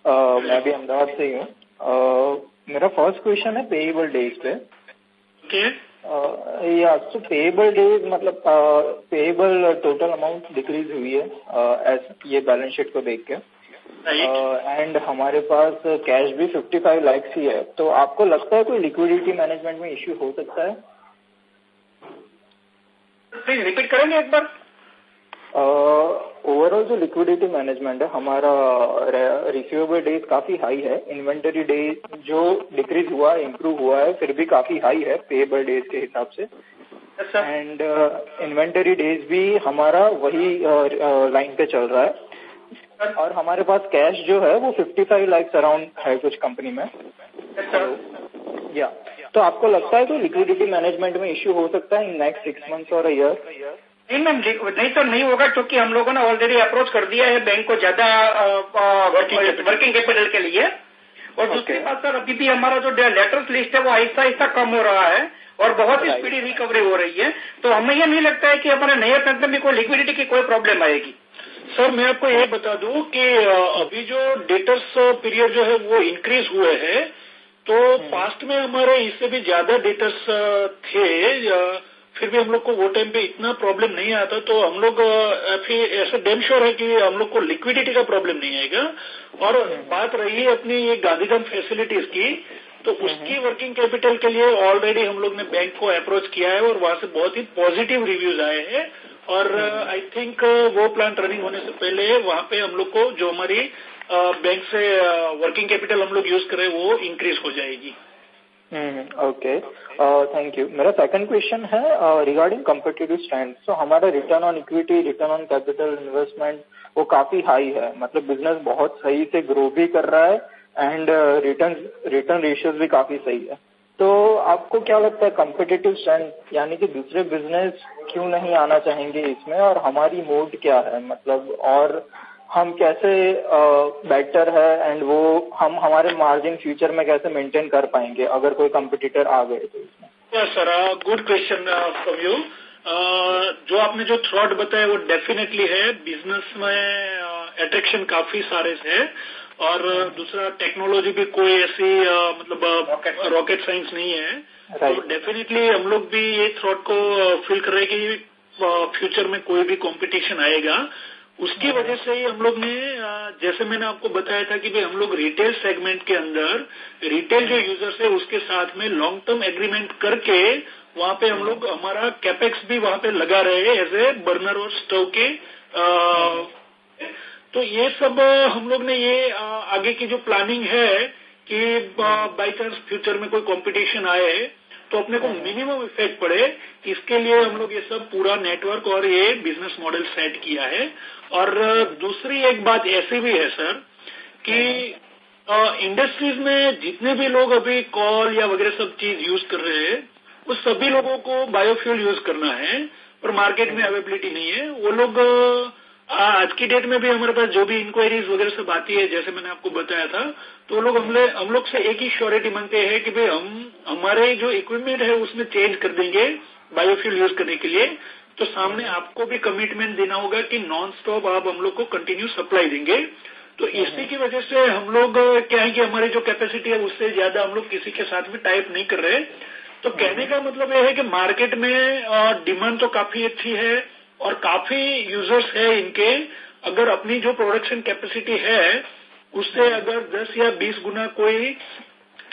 Uh, मैं भी अहमदाबाद से ही uh, मेरा first question है payable days पे। या तो payable days मतलब पेएबल टोटल अमाउंट डिक्रीज हुई है uh, ये बैलेंस शीट को देख के। एंड uh, हमारे पास कैश भी 55 लाख ही है। तो आपको लगता है कोई लिक्विडिटी मैनेजमेंट में इश्यू हो सकता है? प्लीज़ रिपीट करेंगे एक बार। ओवरऑल uh, जो लिक्विडिटी मैनेजमेंट है हमारा रिसीवेबल डेज़ काफ़ी हाई है। इन्वेंटरी डेज़ जो डिक्रीज हुआ है इम्प्रूव हुआ है फिर भी काफ़ी हाई है पेएबल डेज़ के हिसाब से। एंड इन्वेंटरी डेज़ भी हमारा वही लाइन uh, पे चल रहा है। और हमारे पास कैश जो है वो 55 लाख अराउंड है कुछ कंपनी में। या तो आपको लगता है तो लिक्विडिटी मैनेजमेंट में इश्यू हो सकता है इन नेक्स्ट सिक्स मंथ्स और ईयर नहीं मैम नहीं तो नहीं होगा क्योंकि हम लोगों ने ऑलरेडी अप्रोच कर दिया है बैंक को ज़्यादा वर्किंग कैपिटल के लिए। और दूसरी बात सर अभी भी हमारा जो लेटर्स लिस्ट है वो आहिस्ता आहिस्ता कम हो रहा है और बहुत ही स्पीडी रिकवरी हो रही है। तो हमें यह नहीं लगता है कि हमारे नए बैंक में कोई लिक्विडिटी की कोई प्रॉब्लम आएगी। सर मैं आपको ये बता दूँ कि अभी जो डेटर्स पीरियड जो है वो इंक्रीज हुए हैं। तो पास्ट में हमारे इससे भी ज़्यादा डेटर्स थे फिर भी हम लोग को वो टाइम पे इतना प्रॉब्लम नहीं आता तो हम लोग फिर ऐसा डेम श्योर है कि हम लोग को लिक्विडिटी का प्रॉब्लम नहीं आएगा। और बात रही अपनी ये गांधीधाम फैसिलिटीज़ की तो उसकी वर्किंग कैपिटल के लिए ऑलरेडी हम लोग ने बैंक को अप्रोच किया है और वहाँ से बहुत ही पॉजिटिव रिव्यूज़ आए हैं। और आई थिंक वो प्लांट रनिंग होने से पहले वहाँ पे हम लोग को जो हमारी बैंक से वर्किंग कैपिटल हम लोग यूज़ करें वो इंक्रीज हो जाएगी। ओके थैंक यू मेरा सेकंड क्वेश्चन है रिगार्डिंग कम्पिटेटिव स्टैंड सो हमारा return on equity return on capital investment वो काफ़ी हाई है। मतलब बिज़नेस बहुत सही से ग्रो भी कर रहा है एंड रिटर्न रिटर्न रेशियोज भी काफ़ी सही है। तो आपको क्या लगता है कम्पिटेटिव स्टैंड यानी कि दूसरे बिज़नेस क्यों नहीं आना चाहेंगे इसमें? और हमारी मोड क्या है? मतलब और हम कैसे बेटर है एंड वो हम हमारे मार्जिन फ्यूचर में कैसे मेंटेन कर पाएँगे अगर कोई कंपटीटर आ गए तो इसमें। Sir good question from you जो आपने जो थ्रॉट बताया वो डेफिनेटली है। बिज़नेस में अट्रैक्शन uh, काफ़ी सारे है। और दूसरा टेक्नोलॉजी भी कोई ऐसी मतलब रॉकेट साइंस नहीं है। Right. तो डेफिनेटली हम लोग भी ये थ्रॉट को फील कर रहे हैं कि फ्यूचर में कोई भी कंपटीशन आएगा। उसकी वजह से ही हम लोग ने जैसे मैंने आपको बताया था कि भाई हम लोग रिटेल सेगमेंट के अंदर रिटेल जो यूज़र्स है उसके साथ में लॉन्ग टर्म एग्रीमेंट करके वहाँ पे हम लोग हमारा कैपेक्स भी वहाँ पे लगा रहे हैं एज ए बर्नर और स्टोव के आ, तो ये सब हम लोग ने ये आगे की जो प्लानिंग है कि बाई चांस फ्यूचर में कोई कंपटीशन आए तो अपने को मिनिमम इफ़ेक्ट पड़े इसके लिए हम लोग ये सब पूरा नेटवर्क और ये बिज़नेस मॉडल सेट किया है। और दूसरी एक बात ऐसी भी है सर कि इंडस्ट्रीज़ में जितने भी लोग अभी कॉल या वगैरह सब चीज़ यूज़ कर रहे हैं वो सभी लोगों को बायोफ्यूल यूज़ करना है पर मार्केट में अवेबिलिटी नहीं है। वो लोग आज की डेट में भी हमारे पास जो भी इंक्वायरीज वगैरह सब आती है जैसे मैंने आपको बताया था तो लोग हम हम लोग से एक ही श्योरिटी मांगते हैं कि भाई हम हमारे जो इक्विपमेंट है उसमें चेंज कर देंगे बायोफ्यूल यूज़ करने के लिए। तो सामने आपको भी कमिटमेंट देना होगा कि नॉन स्टॉप आप हम लोग को कंटिन्यू सप्लाई देंगे। तो इसी की वजह से हम लोग क्या है कि हमारी जो कैपेसिटी है उससे ज़्यादा हम लोग किसी के साथ में टाइप नहीं कर रहे। तो कहने का मतलब यह है कि मार्केट में डिमांड तो काफ़ी अच्छी है और काफ़ी यूज़र्स है इनके। अगर अपनी जो प्रोडक्शन कैपेसिटी है उससे अगर 10 या 20 गुना कोई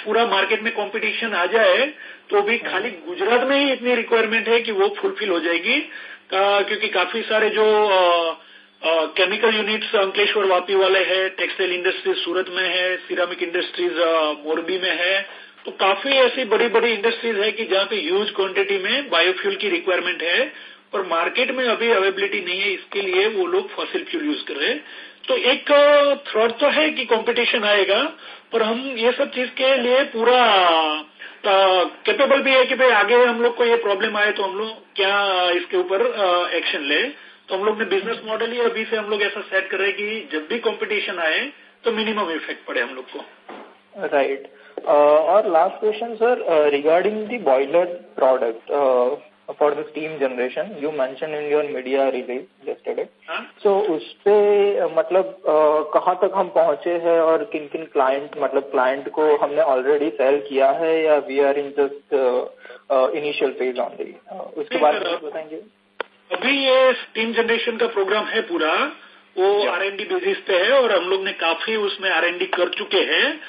पूरा मार्केट में कंपटीशन आ जाए तो भी खाली गुजरात में ही इतनी रिक्वायरमेंट है कि वो फुलफिल हो जाएगी। क्योंकि काफ़ी सारे जो केमिकल यूनिट्स अंकलेश्वर वापी वाले हैं टेक्सटाइल इंडस्ट्रीज़ सूरत में है सिरामिक इंडस्ट्रीज़ मोरबी में है। तो काफ़ी ऐसी बड़ी बड़ी इंडस्ट्रीज़ है कि जहाँ पे ह्यूज क्वांटिटी में बायोफ्यूल की रिक्वायरमेंट है। और मार्केट में अभी अवेबिलिटी नहीं है इसके लिए वो लोग फॉसिल फ्यूल यूज़ कर रहे हैं। तो एक थ्रॉट तो है कि कंपटीशन आएगा पर हम ये सब चीज़ के लिए पूरा कैपेबल भी है कि भाई आगे हम लोग को ये प्रॉब्लम आए तो हम लोग क्या इसके ऊपर एक्शन ले। तो हम लोग ने बिज़नेस मॉडल ही अभी से हम लोग ऐसा सेट कर रहे कि जब भी कंपटीशन आए तो मिनिमम इफ़ेक्ट पड़े हम लोग को। Right right. uh, और last question sir regarding the boiler product for the steam generation. You mentioned in your media release yesterday. so उस मतलब कहाँ तक हम पहुँचे हैं और किन किन क्लाइंट मतलब क्लाइंट को हमने ऑलरेडी सेल किया है या we are in just initial phase only उसके बारे में बताएँगे? अभी ये स्टीम जनरेशन का प्रोग्राम है पूरा। वो आर एन डी बेसिस पे है और हम लोग ने काफ़ी उसमें आर एन डी कर चुके हैं।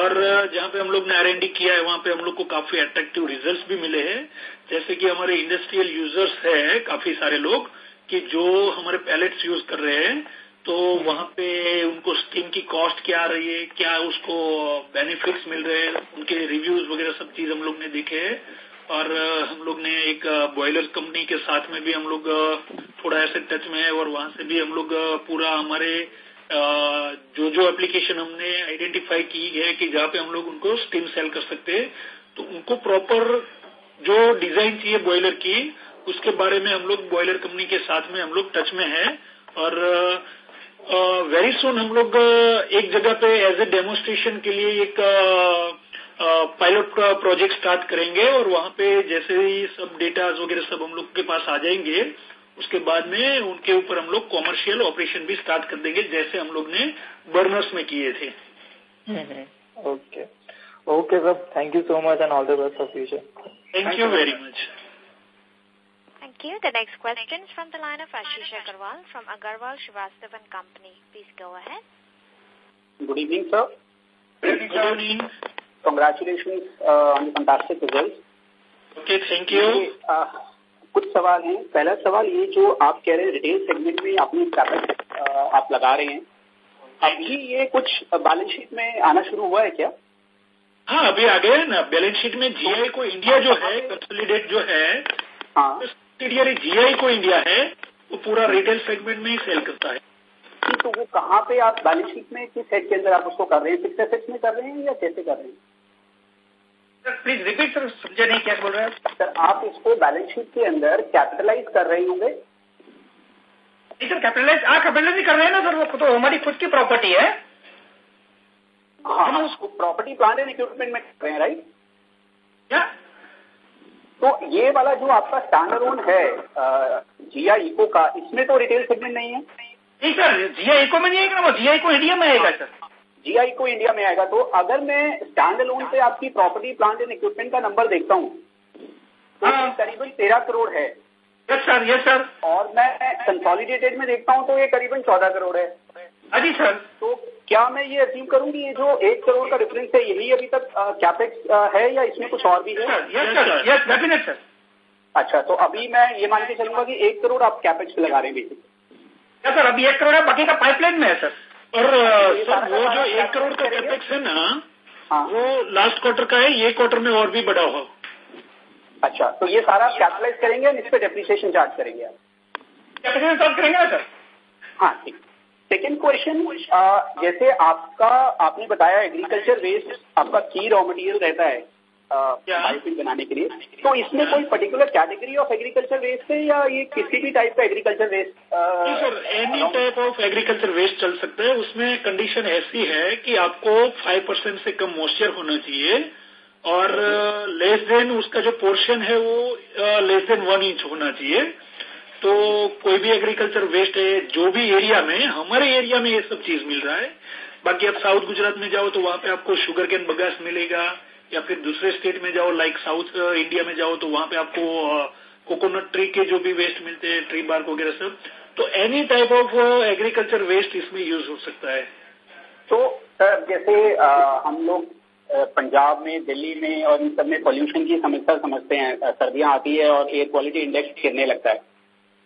और जहाँ पे हम लोग ने आर एन डी किया है वहाँ पे हम लोग को काफ़ी अट्रैक्टिव रिजल्ट्स भी मिले हैं। जैसे कि हमारे इंडस्ट्रियल यूज़र्स है काफ़ी सारे लोग कि जो हमारे पैलेट्स यूज़ कर रहे हैं तो वहाँ पे उनको स्टीम की कॉस्ट क्या आ रही है, क्या उसको बेनिफिट्स मिल रहे हैं, उनके रिव्यूज़ वगैरह सब चीज़ हम लोग ने देखे हैं। और हम लोग ने एक बॉयलर कंपनी के साथ में भी हम लोग थोड़ा ऐसे टच में है और वहाँ से भी हम लोग पूरा हमारे जो जो एप्लीकेशन हमने आइडेंटिफाई की है कि जहाँ पे हम लोग उनको स्टीम सेल कर सकते हैं तो उनको प्रॉपर जो डिज़ाइन चाहिए बॉयलर की उसके बारे में हम लोग बॉयलर कंपनी के साथ में हम लोग टच में है। और वेरी सुन हम लोग एक जगह पे एज ए डेमोन्स्ट्रेशन के लिए एक पायलट प्रोजेक्ट स्टार्ट करेंगे और वहाँ पे जैसे ही सब डेटा वगैरह सब हम लोग के पास आ जाएँगे उसके बाद में उनके ऊपर हम लोग कॉमर्शियल ऑपरेशन भी स्टार्ट कर देंगे जैसे हम लोग ने बर्नर्स में किए थे। Okay okay sir thank you so much and all the best for future thank you very much Thank you. The next question is from the line of Ashish Agarwal from Agarwal Srivastav and Company. Please go ahead. Good evening, sir. Good evening. Congratulations uh, on the fantastic results. Okay, thank you. uh, कुछ सवाल हैं पहला सवाल ये जो आप कह रहे हैं रिटेल सेगमेंट में अपनी कैपेक्स आप लगा रहे हैं अभी ये कुछ बैलेंस शीट में आना शुरू हुआ है क्या हाँ अभी आ गया ना बैलेंस शीट में जीआई को इंडिया जो है कंसोलिडेट जो है हाँ। जीआई को इंडिया है वो पूरा रिटेल सेगमेंट में ही सेल करता है। तो वो कहाँ पे आप बैलेंस शीट में किस हेड के अंदर आप उसको कर रहे हैं? फिक्स एसेट्स में कर रहे हैं या कैसे कर रहे हैं? सर प्लीज़ रिपीट सर समझे नहीं क्या बोल रहे हैं सर आप इसको बैलेंस शीट के अंदर कैपिटलाइज कर रहे होंगे? सर कैपिटलाइज आप कैपिटलाइज कर रहे हैं ना सर वो तो हमारी खुद की प्रॉपर्टी हाँ। हम उसको प्रॉपर्टी प्लांट एंड इक्विपमेंट में कर रहे हैं राइट क्या तो ये वाला जो आपका स्टैंडर्ड ओन है जिया इको का इसमें तो रिटेल सेगमेंट नहीं है? नहीं सर जिया इको में नहीं आएगा ना वो जिया इको इंडिया में आएगा सर। जीआई को इंडिया में आएगा। तो अगर मैं स्टैंड लोन पे आपकी प्रॉपर्टी प्लांट एंड इक्विपमेंट का नंबर देखता हूँ तो हाँ। करीबन तेरह करोड़ है। यस सर यस सर और मैं कंसोलिडेटेड में देखता हूँ तो ये करीबन चौदह करोड़ है। अजी सर तो क्या मैं ये अज्यूम करूँगी ये जो एक करोड़ का डिफरेंस है यही अभी तक कैपेक्स है या इसमें कुछ और भी है? यस डेफिनेट सर अच्छा तो अभी मैं ये मान के चलूँगा कि एक करोड़ आप कैपेक्स लगा रहे हैं बेसिक यस सर अभी एक करोड़ है बाकी का पाइपलाइन में है सर और सर वो जो एक करोड़ का कैपेक्स है ना हाँ। वो लास्ट क्वार्टर का है ये क्वार्टर में और भी बड़ा हो। अच्छा तो ये सारा आप कैपिटलाइज करेंगे इस पे डेप्रिसिएशन चार्ज करेंगे आप? कैपिटल चार्ज करेंगे ना सर हाँ ठीक। सेकेंड क्वेश्चन जैसे आपका आपने बताया एग्रीकल्चर वेस्ट आपका की रॉ मटेरियल रहता है बायोफिल बनाने के लिए। तो इसमें कोई particular category of agriculture waste है या ये किसी भी टाइप का agriculture waste sir any type of agriculture waste चल सकता है। उसमें कंडीशन ऐसी है कि आपको फाइव परसेंट से कम मॉइस्चर होना चाहिए और लेस देन उसका जो पोर्शन है वो लेस देन वन इंच होना चाहिए। तो कोई भी एग्रीकल्चर वेस्ट है जो भी एरिया में हमारे एरिया में ये सब चीज़ मिल रहा है। बाकी आप साउथ गुजरात में जाओ तो वहाँ पे आपको शुगर कैन बगास मिलेगा या फिर दूसरे स्टेट में जाओ लाइक साउथ इंडिया में जाओ तो वहाँ पे आपको कोकोनट ट्री के जो भी वेस्ट मिलते हैं ट्री बार्क वगैरह सब तो any type of agriculture waste इसमें यूज़ हो सकता है। तो सर जैसे आ, हम लोग पंजाब में दिल्ली में और इन सब में पॉल्यूशन की समस्या समझते हैं। सर्दियाँ आती है और एयर क्वालिटी इंडेक्स गिरने लगता है।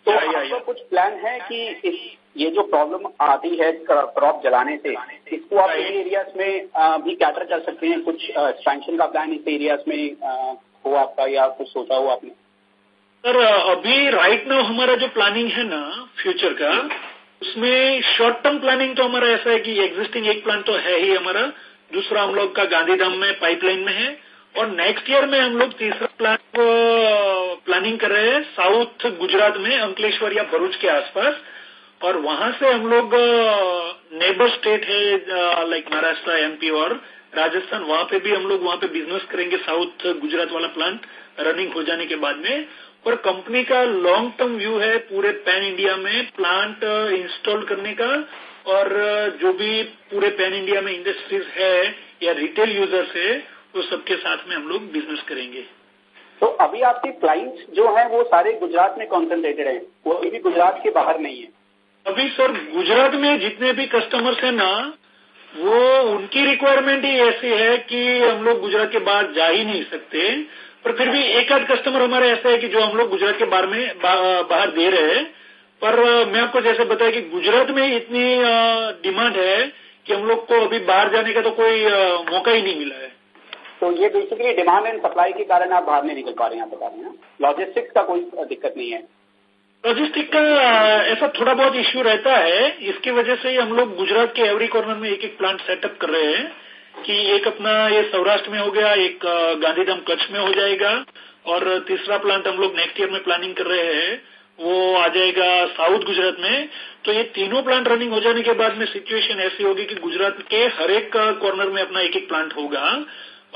तो आपका कुछ प्लान है कि इस ये जो प्रॉब्लम आती है क्रॉप जलाने से इसको आप इन एरियाज़ में भी कैटर कर सकते हैं? कुछ एक्सपेंशन का प्लान इस एरियाज़ में हो आपका या कुछ सोचा हो आपने? सर अभी राइट नाउ हमारा जो प्लानिंग है ना फ्यूचर का उसमें शॉर्ट टर्म प्लानिंग तो हमारा ऐसा है कि एग्जिस्टिंग एक प्लान तो है ही हमारा। दूसरा हम लोग का गांधीधाम में पाइपलाइन में है। और नेक्स्ट ईयर में हम लोग तीसरा प्लान प्लानिंग कर रहे हैं साउथ गुजरात में अंकलेश्वर या भरूच के आसपास। और वहाँ से हम लोग नेबर स्टेट है लाइक महाराष्ट्र एमपी और राजस्थान वहाँ पे भी हम लोग, वहाँ पे बिज़नेस करेंगे साउथ गुजरात वाला प्लांट रनिंग हो जाने के बाद में। और कंपनी का लॉन्ग टर्म व्यू है पूरे पैन इंडिया में प्लांट इंस्टॉल करने का। और जो भी पूरे पैन इंडिया में इंडस्ट्रीज़ है या रिटेल यूज़र्स है, वो सबके साथ में हम लोग बिज़नेस करेंगे। तो अभी आपके क्लाइंट्स जो हैं, वो सारे गुजरात में कॉन्सेंट्रेटेड हैं। कोई भी गुजरात के बाहर नहीं है। अभी सर, गुजरात में जितने भी कस्टमर्स हैं ना, वो उनकी रिक्वायरमेंट ही ऐसी है कि हम लोग गुजरात के बाहर जा ही नहीं सकते। पर फिर भी एक आध कस्टमर हमारे ऐसा है कि जो हम लोग गुजरात के बाहर में बाहर दे रहे हैं। पर मैं आपको जैसे बताया कि गुजरात में इतनी डिमांड है कि हम लोग को अभी बाहर जाने का तो कोई मौका ही नहीं मिला है। तो ये बेसिकली डिमांड एंड सप्लाई के कारण आप बाहर नहीं निकल पा रहे हैं बता रहे हैं लॉजिस्टिक्स का कोई दिक्कत नहीं है। लॉजिस्टिक का ऐसा थोड़ा बहुत इश्यू रहता है। इसकी वजह से हम लोग गुजरात के एवरी कॉर्नर में एक एक प्लांट सेटअप कर रहे हैं कि एक अपना ये सौराष्ट्र में हो गया, एक गांधीधाम कच्छ में हो जाएगा और तीसरा प्लांट हम लोग नेक्स्ट ईयर में प्लानिंग कर रहे हैं, वो आ जाएगा साउथ गुजरात में। तो ये तीनों प्लांट रनिंग हो जाने के बाद में सिचुएशन ऐसी होगी कि गुजरात के हर एक कॉर्नर में अपना एक एक प्लांट होगा।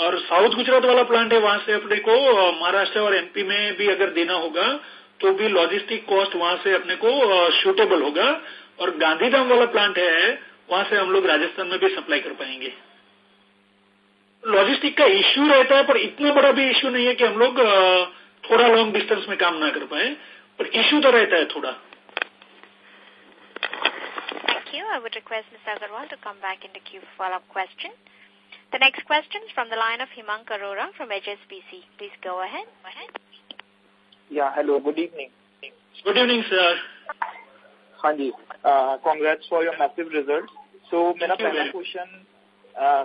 और साउथ गुजरात वाला प्लांट है, वहाँ से अपने को महाराष्ट्र और एमपी में भी अगर देना होगा तो भी लॉजिस्टिक कॉस्ट वहाँ से अपने को शूटेबल होगा और गांधीधाम वाला प्लांट है, वहाँ से हम लोग राजस्थान में भी सप्लाई कर पाएँगे लॉजिस्टिक का इश्यू रहता है, पर इतना बड़ा भी इश्यू नहीं है कि हम लोग थोड़ा लॉन्ग डिस्टेंस में काम ना कर पाए पर इश्यू तो रहता है थोड़ा Thank you. I would request Mr. Agarwal to come back in the queue for follow-up. The next question is from the line of Himang Arora from HSBC. Please go ahead. Go ahead. Yeah, hello. Good evening. Good evening, sir. हाँ जी congrats for your massive result so मेरा पहला question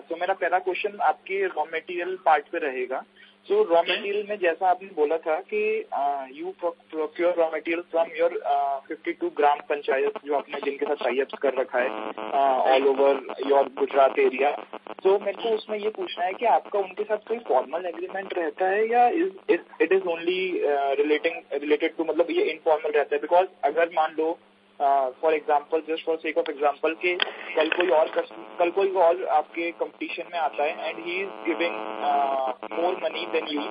so मेरा पहला question आपके raw material part पे रहेगा सो raw material में जैसा आपने बोला था कि you procure raw material from your 52 gram panchayat जो आपने जिनके साथ टाई कर रखा है all over your Gujarat area तो मेरे को उसमें ये पूछना है कि आपका उनके साथ कोई फॉर्मल एग्रीमेंट रहता है या it is only relating related to मतलब ये इनफॉर्मल रहता है? बिकॉज़ अगर मान लो for example just for sake of example के कल कोई और कल कोई और आपके कंपटीशन में आता है and he is giving more money than you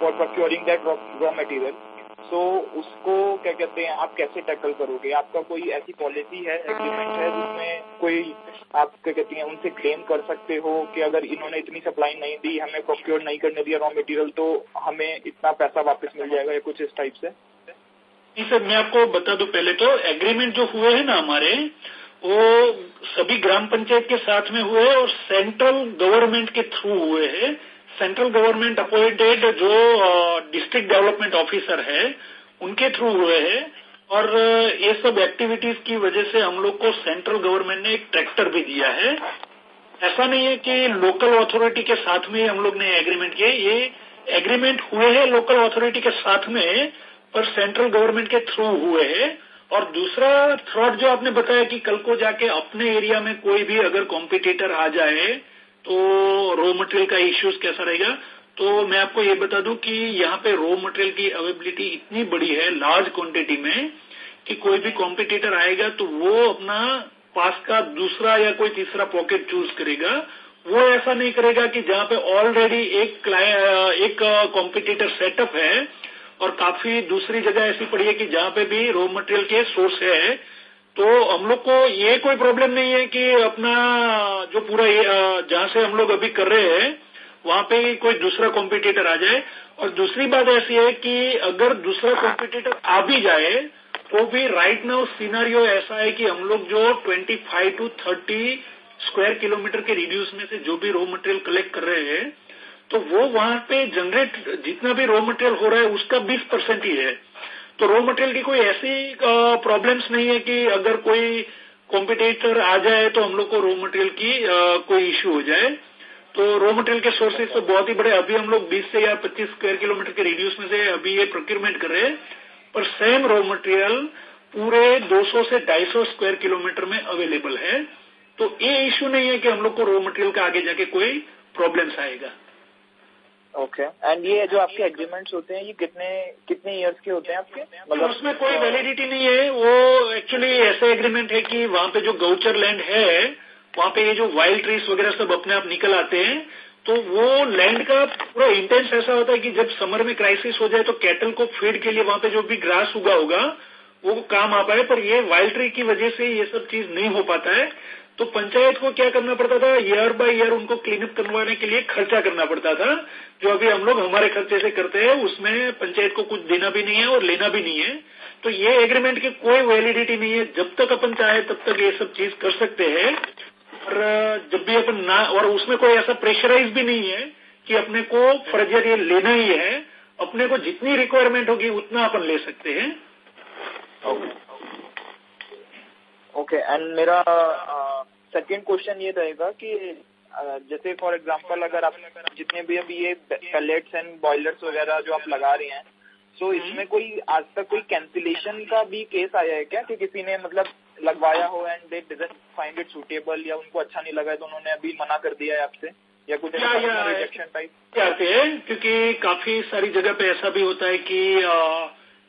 for procuring that raw material so उसको क्या कहते हैं, आप कैसे टैकल करोगे? आपका कोई ऐसी पॉलिसी है एग्रीमेंट है जिसमें कोई आप क्या कहते हैं, उनसे क्लेम कर सकते हो कि अगर इन्होंने इतनी सप्लाई नहीं दी, हमें प्रोक्योर नहीं करने दिया रॉ मटेरियल तो हमें इतना पैसा वापस मिल जाएगा या कुछ इस टाइप से? जी सर, मैं आपको बता दूँ पहले तो एग्रीमेंट जो हुए हैं ना हमारे, वो सभी ग्राम पंचायत के साथ में हुए और सेंट्रल गवर्नमेंट के थ्रू हुए हैं। सेंट्रल गवर्नमेंट अपॉइंटेड जो डिस्ट्रिक्ट डेवलपमेंट ऑफिसर है, उनके थ्रू हुए हैं। और ये सब एक्टिविटीज़ की वजह से हम लोग को सेंट्रल गवर्नमेंट ने एक ट्रैक्टर भी दिया है। ऐसा नहीं है कि लोकल अथॉरिटी के साथ में हम लोग ने एग्रीमेंट किए ये एग्रीमेंट हुए हैं लोकल अथॉरिटी के साथ में पर सेंट्रल गवर्नमेंट के थ्रू हुए हैं। और दूसरा थ्रॉट जो आपने बताया कि कल को जाके अपने एरिया में कोई भी अगर कॉम्पिटिटर आ जाए तो रॉ मटेरियल का इश्यूज़ कैसा रहेगा? तो मैं आपको ये बता दूँ कि यहाँ पे रॉ मटेरियल की अवेबिलिटी इतनी बड़ी है लार्ज क्वांटिटी में, कि कोई भी कॉम्पिटिटर आएगा तो वो अपना पास का दूसरा या कोई तीसरा पॉकेट चूज़ करेगा। वो ऐसा नहीं करेगा कि जहाँ पे ऑलरेडी एक एक कॉम्पिटिटर सेटअप है और काफ़ी दूसरी जगह ऐसी पड़ी है कि जहाँ पे भी रॉ मटेरियल के सोर्स है तो हम लोग को ये कोई प्रॉब्लम नहीं है कि अपना जो पूरा जहाँ से हम लोग अभी कर रहे हैं, वहाँ पे कोई दूसरा कॉम्पिटिटर आ जाए। और दूसरी बात ऐसी है कि अगर दूसरा कॉम्पिटिटर आ भी जाए तो भी राइट नाउ सीनारियो ऐसा है कि हम लोग जो 25 टू 30 स्क्वायर किलोमीटर के रिड्यूस में से जो भी रॉ मटेरियल कलेक्ट कर रहे हैं तो वो वहाँ पे जनरेट जितना भी रॉ मटेरियल हो रहा है उसका 20 परसेंट ही है। तो रॉ मटेरियल की कोई ऐसी प्रॉब्लम्स नहीं है कि अगर कोई कॉम्पिटिटर आ जाए तो हम लोग को रॉ मटेरियल की आ, कोई इश्यू हो जाए। तो रॉ मटेरियल के सोर्सेज तो बहुत ही बड़े। अभी हम लोग 20 से या 25 स्क्वायर किलोमीटर के रेडियस में से अभी ये प्रोक्यूरमेंट कर रहे हैं। पर सेम रॉ मटेरियल पूरे 200 से 250 स्क्वायर किलोमीटर में अवेलेबल है। तो ये इश्यू नहीं है कि हम लोग को रॉ मटेरियल का आगे जाके कोई प्रॉब्लम्स आएगा। ओके एंड ये जो आपके एग्रीमेंट्स होते हैं ये कितने कितने इयर्स के होते हैं आपके? मतलब उसमें कोई वैलिडिटी नहीं है। वो एक्चुअली ऐसे एग्रीमेंट है कि वहाँ पे जो गौचर लैंड है वहाँ पे ये जो वाइल्ड ट्रीज वगैरह सब अपने आप निकल आते हैं तो वो लैंड का पूरा इंटेंस ऐसा होता है कि जब समर में क्राइसिस हो जाए तो कैटल को फ़ीड के लिए वहाँ पे जो भी ग्रास उगा होगा वो काम आ पाए पर ये वाइल्ड ट्री की वजह से ये सब चीज़ नहीं हो पाता है। तो पंचायत को क्या करना पड़ता था? ईयर बाय ईयर उनको क्लीनअप करवाने के लिए खर्चा करना पड़ता था। जो अभी हम लोग हमारे खर्चे से करते हैं, उसमें पंचायत को कुछ देना भी नहीं है और लेना भी नहीं है। तो ये एग्रीमेंट की कोई वैलिडिटी नहीं है। जब तक अपन चाहे, तब तक ये सब चीज़ कर सकते हैं। और जब भी अपन ना, और उसमें कोई ऐसा प्रेशराइज भी नहीं है कि अपने को फर्जर ये लेना ही है। अपने को जितनी रिक्वायरमेंट होगी, उतना अपन ले सकते हैं। ओके एंड मेरा सेकंड क्वेश्चन ये रहेगा कि जैसे फॉर एग्जांपल अगर आप जितने भी अभी ये पैलेट्स एंड बॉयलर्स वगैरह जो आप लगा रहे हैं सो so इसमें कोई आज तक कोई कैंसिलेशन का भी केस आया है क्या? कि किसी ने मतलब लगवाया हो and they didn't find it suitable या उनको अच्छा नहीं लगा तो उन्होंने अभी मना कर दिया है आपसे? या कुछ रिजेक्शन टाइप क्या है क्योंकि काफ़ी सारी जगह पे ऐसा भी होता है कि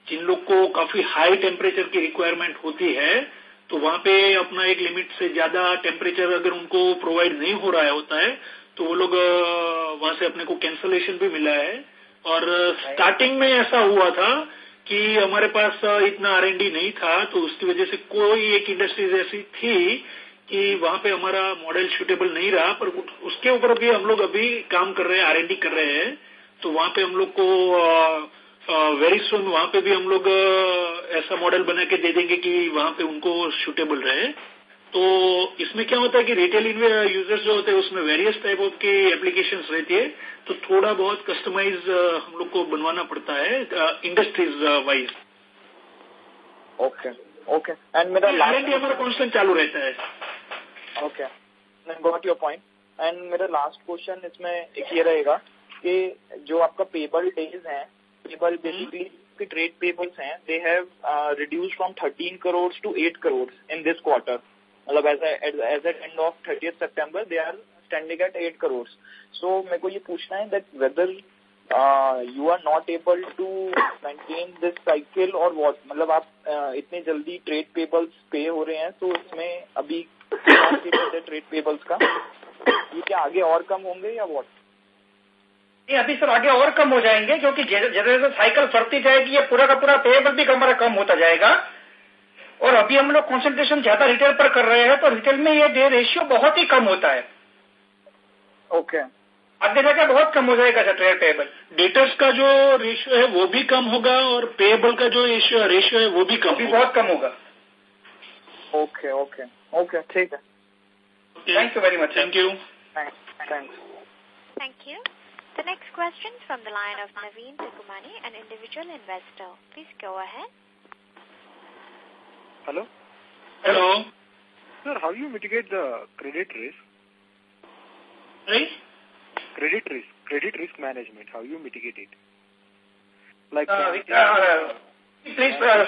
जिन लोग को काफ़ी हाई टेम्परेचर की रिक्वायरमेंट होती है तो वहाँ पे अपना एक लिमिट से ज़्यादा टेम्परेचर अगर उनको प्रोवाइड नहीं हो रहा होता है तो वो लोग वहाँ से अपने को कैंसलेशन भी मिला है। और स्टार्टिंग में ऐसा हुआ था कि हमारे पास इतना आरएनडी नहीं था तो उसकी वजह से कोई एक इंडस्ट्रीज़ ऐसी थी कि वहाँ पे हमारा मॉडल सुटेबल नहीं रहा पर उसके ऊपर भी हम लोग अभी काम कर रहे हैं आर कर रहे हैं। तो वहाँ पे हम लोग को वेरी सुन वहाँ पे भी हम लोग ऐसा मॉडल बना के दे देंगे कि वहाँ पे उनको सुटेबल रहे। तो इसमें क्या होता है कि रिटेल यूज़र्स जो होते हैं उसमें वेरियस टाइप ऑफ़ की एप्लीकेशन रहती है। तो थोड़ा बहुत कस्टमाइज हम लोग को बनवाना पड़ता है industries wise okay okay and मेरा हमारा कॉन्स्टेंट चालू रहता है। Okay got your point and मेरा लास्ट क्वेश्चन इसमें एक ये रहेगा कि जो आपका पेबल डेज़ हैं पेबल बेसिकली के ट्रेड पेबल्स हैं they have reduce from 13 crore to 8 crore in this quarter मतलब as as at end of thirty September they are standing at 8 crore so मेरे को ये पूछना है that whether you are not able to maintain this cycle और what मतलब आप uh, इतने जल्दी ट्रेड पेबल्स पे हो रहे हैं तो इसमें अभी ट्रेड पेबल्स का? ये क्या आगे और कम होंगे या वॉट ये अभी सर आगे और कम हो जाएँगे क्योंकि जैसे जैसे साइकिल फरती जाएगी ये पूरा का पूरा पेएबल भी हमारा कम होता जाएगा। और अभी हम लोग कॉन्सेंट्रेशन ज़्यादा रिटेल पर कर रहे हैं तो रिटेल में ये डे रेशियो बहुत ही कम होता है। ओके आगे जाकर बहुत कम हो जाएगा सर ट्रेड पेएबल डेटर्स का जो रेशियो है वो भी कम होगा और पेएबल का जो रेशियो रेशियो है वो भी कम भी बहुत कम होगा। ओके ओके ओके ठीक है। Thank you very much thank you thanks thank you The next question is from the line of Naveen Tikumani, an individual investor. Please go ahead. Hello? Hello. Sir, how do you mitigate the credit risk? Right? Credit risk, credit risk management, how you mitigate it? Like, uh, uh, uh, please, uh,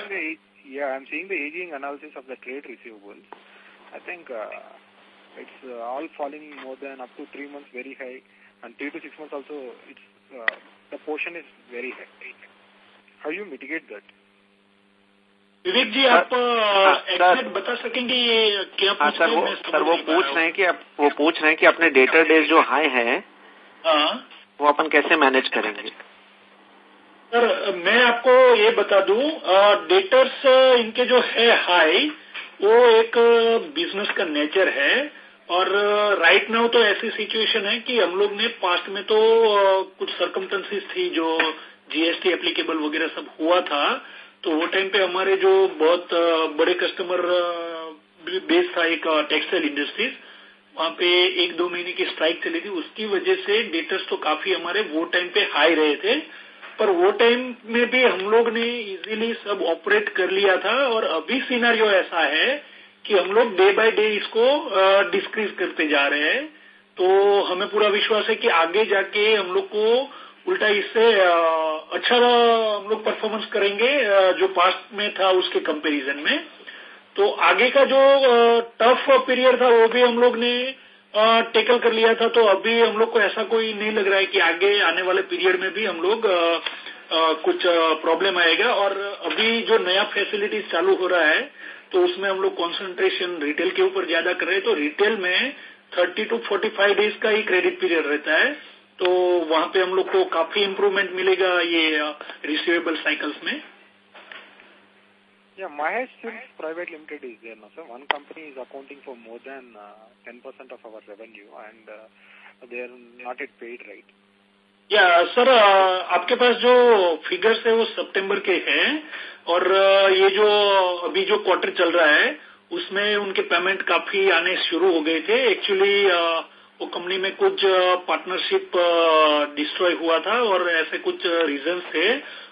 yeah, I'm seeing the aging analysis of the trade receivables. I think uh, it's uh, all falling more than up to three months very high. And three to six months also, it's uh, the portion is very high. How do you mitigate that? Vivek ji आप exact बता सकेंगे क्या हाँ sir वो sir वो पूछ रहे हैं कि आप वो पूछ रहे हैं कि अपने डेटर डेज़ जो हाई है वो अपन कैसे मैनेज करेंगे? सर मैं आपको ये बता दूँ डेटर्स इनके जो है हाई वो एक बिज़नेस का नेचर है। और राइट नाउ तो ऐसी सिचुएशन है कि हम लोग ने पास्ट में तो कुछ सरकमटेंसेस थी जो जीएसटी एप्लीकेबल वगैरह सब हुआ था तो वो टाइम पे हमारे जो बहुत बड़े कस्टमर बेस था एक टेक्सटाइल इंडस्ट्रीज़ वहाँ पे एक दो महीने की स्ट्राइक चली थी, उसकी वजह से डेटर्स तो काफ़ी हमारे वो टाइम पे हाई रहे थे, पर वो टाइम में भी हम लोग ने इजीली सब ऑपरेट कर लिया था, और अभी सीनारियो ऐसा है कि हम लोग डे बाय डे इसको डिस्क्रीज करते जा रहे हैं। तो हमें पूरा विश्वास है कि आगे जाके हम लोग को उल्टा इससे अच्छा हम लोग परफॉर्मेंस करेंगे जो पास्ट में था उसके कंपैरिजन में। तो आगे का जो टफ पीरियड था, वो भी हम लोग ने टेकल कर लिया था। तो अभी हम लोग को ऐसा कोई नहीं लग रहा है कि आगे आने वाले पीरियड में भी हम लोग कुछ प्रॉब्लम आएगा। और अभी जो नया फैसिलिटीज़ चालू हो रहा है तो उसमें हम लोग कॉन्सेंट्रेशन रिटेल के ऊपर ज़्यादा कर रहे हैं तो रिटेल में thirty to forty five days का ही क्रेडिट पीरियड रहता है तो वहाँ पे हम लोग को काफ़ी इम्प्रूवमेंट मिलेगा ये रिसीवेबल साइकिल्स में Yeah, Mahesh Silks Private Limited is there now, sir. One company is accounting for more than uh, 10% of our revenue and uh, they are not yet paid, right? या sir आपके पास जो figures है वो सितंबर के हैं और ये जो अभी जो क्वार्टर चल रहा है, उसमें उनके पेमेंट काफ़ी आने शुरू हो गए थे। एक्चुअली वो कंपनी में कुछ पार्टनरशिप डिस्ट्रॉय हुआ था और ऐसे कुछ रीजंस थे।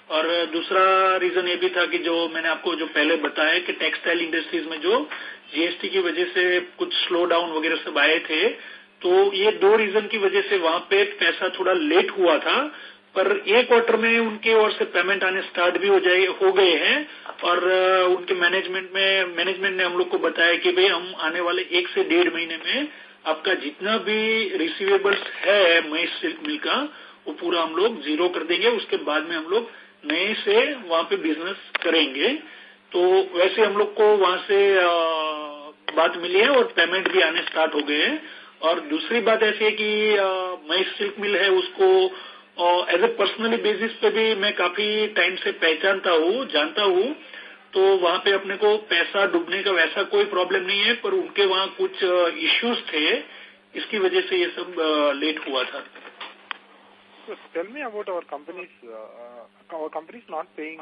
और दूसरा रीजन ये भी था कि जो मैंने आपको जो पहले बताया कि टेक्सटाइल इंडस्ट्रीज़ में जो जीएसटी की वजह से कुछ स्लो डाउन वगैरह सब आए थे तो ये दो रीजन की वजह से वहाँ पे पैसा थोड़ा लेट हुआ था। पर एक क्वार्टर में उनके ओर से पेमेंट आने स्टार्ट भी हो जाए, हो गए हैं और उनके मैनेजमेंट में मैनेजमेंट ने हम लोग को बताया कि भाई हम आने वाले एक से डेढ़ महीने में आपका जितना भी रिसीवेबल्स है महेश सिल्क मिल का, वो पूरा हम लोग ज़ीरो कर देंगे। उसके बाद में हम लोग नए से वहाँ पे बिज़नेस करेंगे। तो वैसे हम लोग को वहाँ से बात मिली है और पेमेंट भी आने स्टार्ट हो गए हैं। और दूसरी बात ऐसी है कि महेश सिल्क मिल है, उसको और एज ए पर्सनली बेसिस पे भी मैं काफ़ी टाइम से पहचानता हूँ, जानता हूँ तो वहाँ पे अपने को पैसा डूबने का वैसा कोई प्रॉब्लम नहीं है, पर उनके वहाँ कुछ इश्यूज़ थे, इसकी वजह से ये सब लेट हुआ था। Tell me about our companies our companies not paying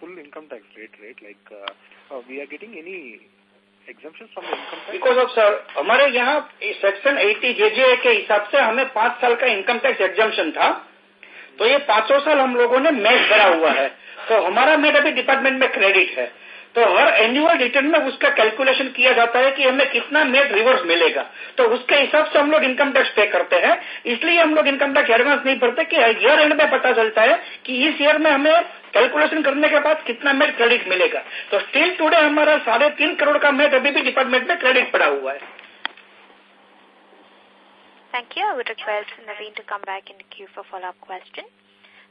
full income tax rate exemptions from the income tax? Because of sir, हमारे यहाँ सेक्शन 80 जेजे के हिसाब से हमें पाँच साल का इनकम टैक्स एग्जामेशन था। तो ये पाँचों साल हम लोगों ने मैच भरा हुआ है। तो हमारा मेड अभी डिपार्टमेंट में क्रेडिट है। तो हर एनुअल रिटर्न में उसका कैलकुलेशन किया जाता है कि हमें कितना नेट रिवर्स मिलेगा। तो उसके हिसाब से हम लोग इनकम टैक्स पे करते हैं। इसलिए हम लोग इनकम टैक्स एडवांस नहीं भरते कि ईयर एंड में पता चलता है कि इस ईयर में हमें कैलकुलेशन करने के बाद कितना मेट क्रेडिट मिलेगा तो स्टिल टुडे हमारा साढ़े तीन करोड़ का मेट अभी भी डिपार्टमेंट में क्रेडिट पड़ा हुआ है Thank you. I would request Naveen to come back in the queue for follow-up question.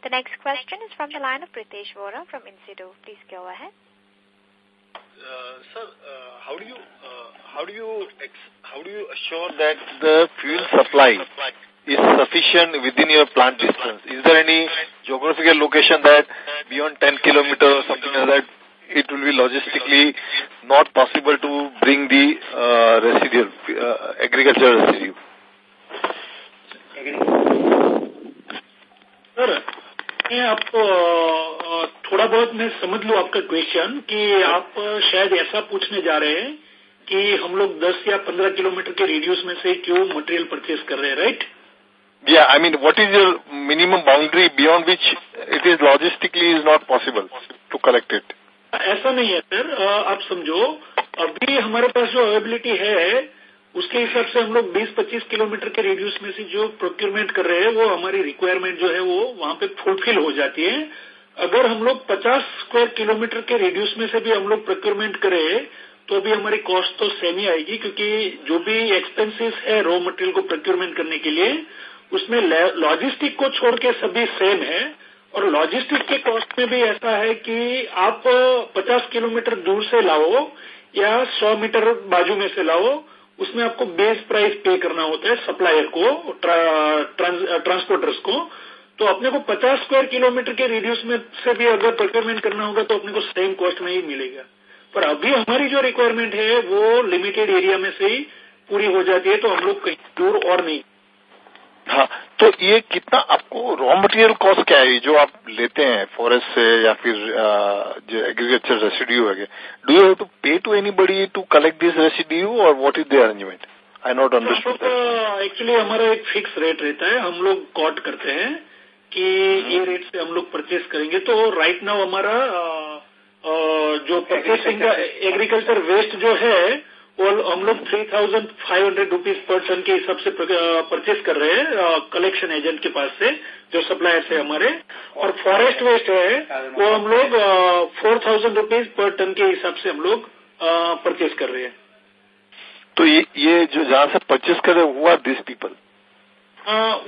The next question is from the line of Pritesh Vora from Incido. Please go ahead. Uh, sir, uh, how do you uh, how do you how do you assure that the fuel supply is sufficient within your plant distance? Is there any geographical location that beyond 10 kilometers or something like that it will be logistically not possible to bring the uh, residue, uh, agricultural residue? Sir, मैं आपको थोड़ा बहुत मैं समझ लू आपका question कि आप शायद ऐसा पूछने जा रहे हैं कि हम लोग 10 या 15 किलोमीटर के रेडियस में से क्यों मटेरियल परचेज कर रहे हैं right Yeah, I mean, what is your minimum boundary beyond which it is logistically is not possible to collect it? ऐसा नहीं है सर आप समझो अभी हमारे पास जो अवेबिलिटी है उसके हिसाब से हम लोग 20-25 किलोमीटर के रेडियस में से जो प्रोक्योरमेंट कर रहे हैं वो हमारी रिक्वायरमेंट जो है वो वहाँ पे फुलफिल हो जाती है अगर हम लोग 50 स्क्वायर किलोमीटर के रेडियस में से भी हम लोग प्रोक्योरमेंट करें तो भी हमारी कॉस्ट तो सेम ही आएगी क्योंकि जो भी एक्सपेंसेस है रॉ मटेरियल को प्रोक्योरमेंट करने के लिए उसमें लॉजिस्टिक को छोड़ के सभी सेम है और लॉजिस्टिक के कॉस्ट में भी ऐसा है कि आप 50 किलोमीटर दूर से लाओ या 100 मीटर बाजू में से लाओ उसमें आपको बेस प्राइस पे करना होता है सप्लायर को ट्रा, ट्रांसपोर्टर्स को। तो अपने को 50 स्क्वायर किलोमीटर के रेडियस में से भी अगर प्रोक्योरमेंट करना होगा तो अपने को सेम कॉस्ट में ही मिलेगा। पर अभी हमारी जो रिक्वायरमेंट है वो लिमिटेड एरिया में से ही पूरी हो जाती है तो हम लोग कहीं दूर और नहीं। हाँ तो ये कितना आपको रॉ मटेरियल कॉस्ट क्या है? जो आप लेते हैं फॉरेस्ट से या फिर जो एग्रीकल्चर रेसिड्यू है do you have to pay to anybody to collect this residue और what is the arrangement I not understood actually हमारा एक फिक्स रेट रहता है हम लोग कॉट करते हैं कि ये रेट से हम लोग परचेस करेंगे। तो राइट नाउ हमारा जो परचेसिंग एग्रीकल्चर वेस्ट जो है वो हम लोग three thousand five hundred rupees per ton के हिसाब से परचेस कर रहे हैं कलेक्शन एजेंट के पास से जो सप्लायर्स है हमारे। और फॉरेस्ट वेस्ट है वो हम लोग four thousand rupees per ton के हिसाब से हम लोग परचेस कर रहे हैं। तो ये ये जो जहाँ से परचेस कर रहे हैं हुआ दिस पीपल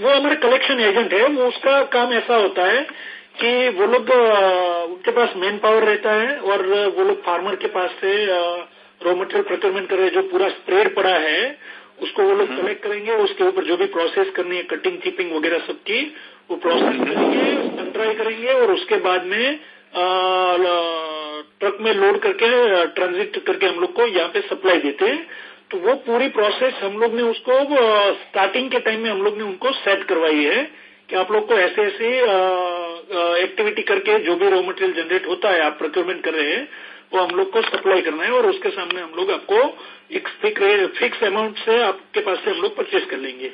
वो हमारे कलेक्शन एजेंट है वो उसका काम ऐसा होता है कि वो लोग उनके पास मैन पावर रहता है और वो लोग फार्मर के पास से रॉ मटेरियल प्रोक्योरमेंट कर रहे हैं जो पूरा स्प्रेड पड़ा है उसको वो लोग कलेक्ट करेंगे उसके ऊपर जो भी प्रोसेस करनी है कटिंग चिपिंग वगैरह सबकी वो प्रोसेस करेंगे सन करेंगे और उसके बाद में ट्रक में लोड करके ट्रांजिट करके हम लोग को यहाँ पे सप्लाई देते हैं। तो वो पूरी प्रोसेस हम लोग ने उसको स्टार्टिंग के टाइम में हम लोग ने उनको सेट करवाई है कि आप लोग को ऐसे ऐसे एक्टिविटी करके जो भी रॉ मटेरियल जनरेट होता है आप प्रोक्योरमेंट कर रहे हैं वो हम लोग को सप्लाई करना है और उसके सामने हम लोग आपको एक फिक्स अमाउंट से आपके पास से हम लोग परचेस कर लेंगे।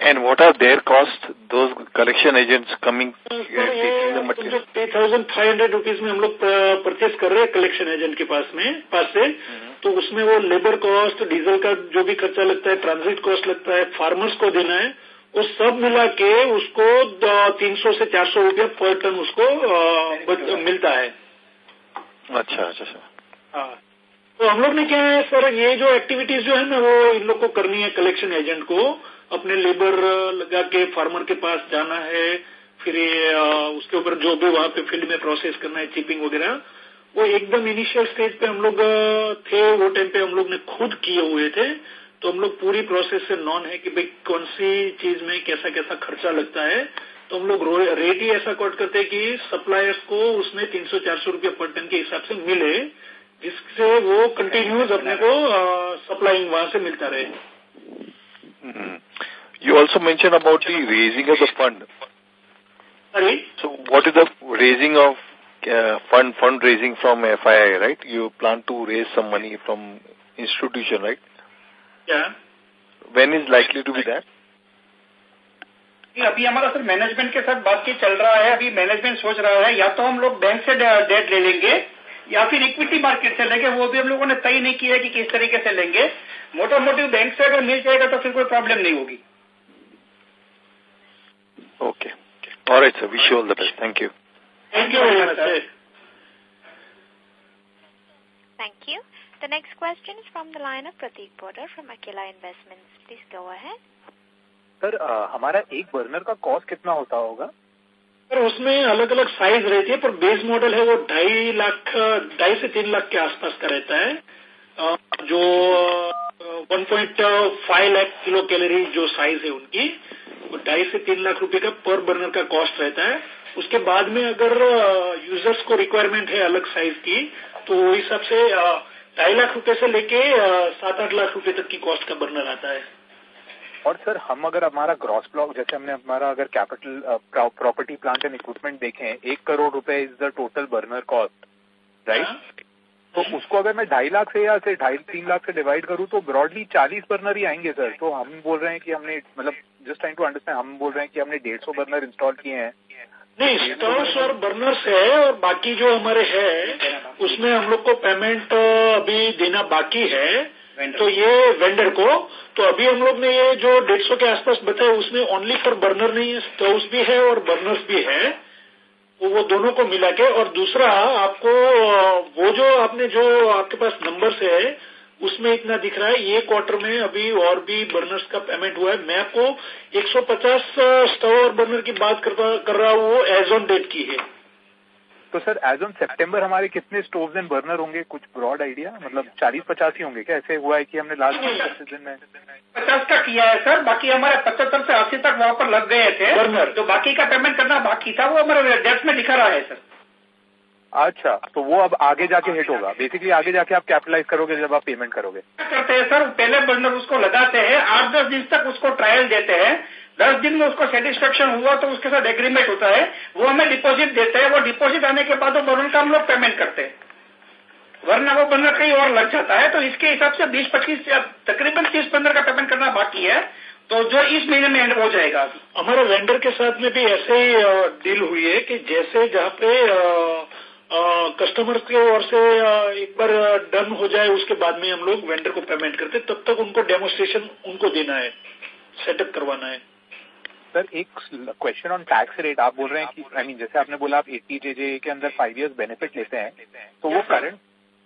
And what are their costs, those collection agents coming, uh, taking the material? Three thousand five hundred rupees में हम लोग परचेस कर रहे हैं कलेक्शन एजेंट के पास में पास से तो उसमें वो लेबर कॉस्ट डीजल का जो भी खर्चा लगता है ट्रांजिट कॉस्ट लगता है फार्मर्स को देना है वो सब मिला के उसको तीन सौ से चार सौ रूपया पर टन उसको मिलता है। अच्छा अच्छा अच्छा। हाँ। तो हम लोग ने क्या है, सर, ये जो एक्टिविटीज़ जो है ना, वो इन लोग को करनी है कलेक्शन एजेंट को। अपने लेबर लगा के फार्मर के पास जाना है, फिर उसके ऊपर जो भी वहाँ पे फ़ील्ड में प्रोसेस करना है चिपिंग वगैरह, वो एकदम इनिशियल स्टेज पे हम लोग थे, वो टाइम पे हम लोग ने खुद किए हुए थे। तो हम लोग पूरी प्रोसेस से नॉन है कि भाई कौन सी चीज़ में कैसा कैसा खर्चा लगता है। तो हम लोग रेट ही ऐसा कॉट करते हैं कि सप्लायर्स को उसमें चार सौ रुपये पर टन के हिसाब से मिले जिससे वो कंटिन्यूस अपने को सप्लाइंग वहाँ से मिलता रहे। You also mention about the raising of the fund अरे so what is the raising of fund fund raising from F I I right you plan to raise some money from institution right when is likely to be that कि अभी हमारा sir management के साथ बातचीत चल रहा है अभी मैनेजमेंट सोच रहा है या तो हम लोग बैंक से डेट ले लेंगे या फिर इक्विटी मार्केट से लेंगे वो भी हम लोगों ने तय नहीं किया है कि किस तरीके से लेंगे। मोटा मोटी बैंक से अगर मिल जाएगा तो फिर कोई प्रॉब्लम नहीं होगी। ओके और it's wish all the best thank you thank you thank you The next question is from the line of Pratik Bodhar from Akila Investments. Please go ahead. Sir हमारा एक बर्नर का cost कितना होता होगा? Sir, उसमें अलग अलग size रहती है, पर बेस मॉडल है वो ढाई लाख, ढाई से तीन लाख के आसपास का रहता है। जो 1.5 लाख किलो कैलोरी जो साइज़ है उनकी, वो ढाई से तीन लाख रुपए का पर बर्नर का कॉस्ट रहता है। उसके बाद में अगर यूज़र्स को रिक्वायरमेंट है अलग साइज़ की तो हिसाब से ढाई लाख रुपए से लेके सात आठ लाख रुपए तक की कॉस्ट का बर्नर आता है। और सर हम अगर हमारा ग्रॉस ब्लॉक जैसे हमने हमारा अगर capital property plant and equipment देखें एक करोड़ रुपए is the total burner cost right तो उसको अगर मैं ढाई लाख से या से ढाई तीन लाख से डिवाइड करूँ तो ब्रॉडली चालीस बर्नर ही आएँगे सर। तो हम बोल रहे हैं कि हमने मतलब जस्ट टाइम टू अंडरस्टैंड हम बोल रहे हैं कि हमने डेढ़ सौ बर्नर इंस्टॉल किए हैं। नहीं स्टॉल्स और बर्नर्स है और बाकी जो हमारे है उसमें हम लोग को पेमेंट अभी देना बाकी है। तो ये वेंडर को तो अभी हम लोग ने ये जो डेढ़ सौ के आसपास बताया, उसमें ओनली फॉर बर्नर नहीं है स्टोव्स भी है और बर्नर्स भी है तो वो दोनों को मिला के, और दूसरा आपको, वो जो आपने जो आपके पास नंबर से है, उसमें इतना दिख रहा है, ये क्वार्टर में अभी और भी बर्नर्स का पेमेंट हुआ है। मैं आपको 150 स्टव और बर्नर की बात कर रहा हूँ, वो एज ऑन डेट की है। तो सर एज ऑन सेप्टेम्बर हमारे कितने स्टोव्स एंड बर्नर होंगे? कुछ ब्रॉड आइडिया मतलब चालीस पचास ही होंगे क्या? ऐसे हुआ है कि हमने लास्ट दिन में पचास का किया है सर बाकी हमारे पचहत्तर से अस्सी तक वहाँ पर लग गए थे। बर्नर जो बाकी का पेमेंट करना बाकी था वो हमारे डेस्क में दिखा रहा है सर। अच्छा तो वो अब आगे जाके हिट होगा। बेसिकली आगे जाके आप कैपिटलाइज करोगे जब आप पेमेंट करोगे। करते हैं सर पहले बर्नर उसको लगाते हैं आठ दस दिन तक उसको ट्रायल देते हैं। दस दिन में उसको सेटिस्फेक्शन हुआ तो उसके साथ एग्रीमेंट होता है। वो हमें डिपॉजिट देते हैं। वो डिपॉजिट आने के बाद वो का हम लोग पेमेंट करते हैं। वरना वो बर्नर कहीं और लग जाता है तो इसके हिसाब से बीस पच्चीस तकरीबन तीस बर्नर का पेमेंट करना बाकी है। तो जो इस महीने में एंड हो जाएगा। हमारे वेंडर के साथ में भी ऐसे ही डील हुई है कि जैसे जहाँ पे कस्टमर्स की ओर से एक बार डन हो जाए, उसके बाद में हम लोग वेंडर को पेमेंट करते तब तक उनको डेमोस्ट्रेशन उनको देना है। सेटअप करवाना है। सर एक क्वेश्चन ऑन टैक्स रेट आप बोल रहे हैं कि आई मीन जैसे आपने बोला आप एटी जे के अंदर फाइव इयर्स बेनिफिट लेते हैं तो वो करंट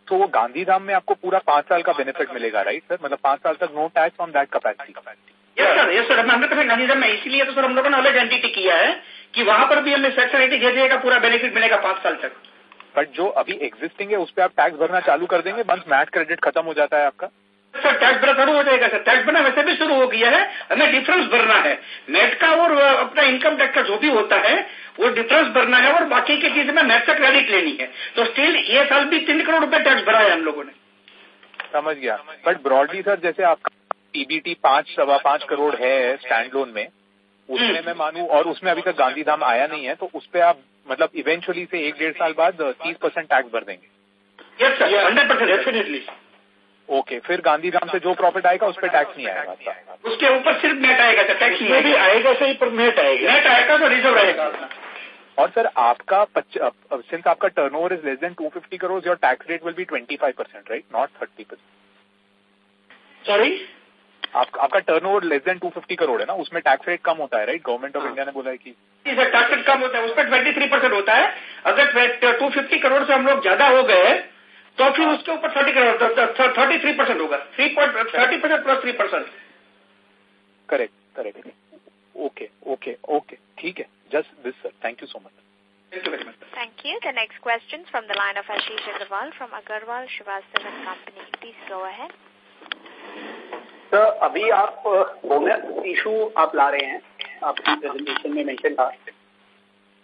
तो वो गांधीधाम में आपको पूरा पाँच साल का बेनिफिट मिलेगा राइट सर मतलब पाँच साल तक no tax on that capacity yes sir yes sir hundred percent Gandhidham में इसीलिए तो सर हम लोगों ने अलग एंटिटी किया है कि वहाँ पर भी हमें सेक्शन एटी का पूरा बेनिफिट मिलेगा पाँच साल तक। बट जो अभी एग्जिस्टिंग है उस पर आप टैक्स भरना चालू कर देंगे वंस मैट क्रेडिट खत्म हो जाता है आपका। सर टैक्स भरना शुरू हो जाएगा सर। टैक्स भरना वैसे भी शुरू हो गया है हमें डिफरेंस भरना है। नेट का और अपना इनकम टैक्स का जो भी होता है वो डिफरेंस भरना है और बाकी की चीज़ में नेट से क्रेडिट लेनी है। तो स्टिल ये साल भी तीन करोड़ रुपए टैक्स भरा है हम लोगों ने। समझ गया। बट ब्रॉडली सर जैसे आपका पीबीटी पाँच सवा पाँच करोड़ है स्टैंड लोन में उसमें मैं मानू और उसमें अभी तक गांधी धाम आया नहीं है तो उस पर आप मतलब इवेंचुअली से एक डेढ़ साल बाद तीस परसेंट टैक्स भर देंगे। Yes sir hundred percent definitely okay फिर गांधीधाम से जो प्रॉफिट आएगा उस पर टैक्स नहीं आएगा। उसके ऊपर सिर्फ़ नेट आएगा सर टैक्स नहीं भी आएगा सही पर नेट आएगा। नेट आएगा तो रिज़र्व रहेगा। और सर आपका सिंस आपका turnover is less than 250 crore your tax rate will be 25 percent right not 30 percent sorry आप, आपका टर्नओवर लेस देन 250 करोड़ है ना उसमें टैक्स रेट कम होता है राइट गवर्नमेंट ऑफ़ इंडिया ने बोला है कि सर टैक्स रेट कम होता है उसका ट्वेंटी थ्री परसेंट होता है। अगर टू फिफ्टी करोड़ से हम लोग ज़्यादा हो गए तो फिर उसके ऊपर thirty crore thirty three percent होगा three point thirty percent plus three percent correct correct okay okay okay ठीक है just this sir thank you so much Thank you very much. Thank you. The next question is from the line of Ashish Agarwal from Agarwal Srivastava and Company. Please go ahead. Sir अभी आप bonus issue आप ला रहे हैं आपकी presentation में mention था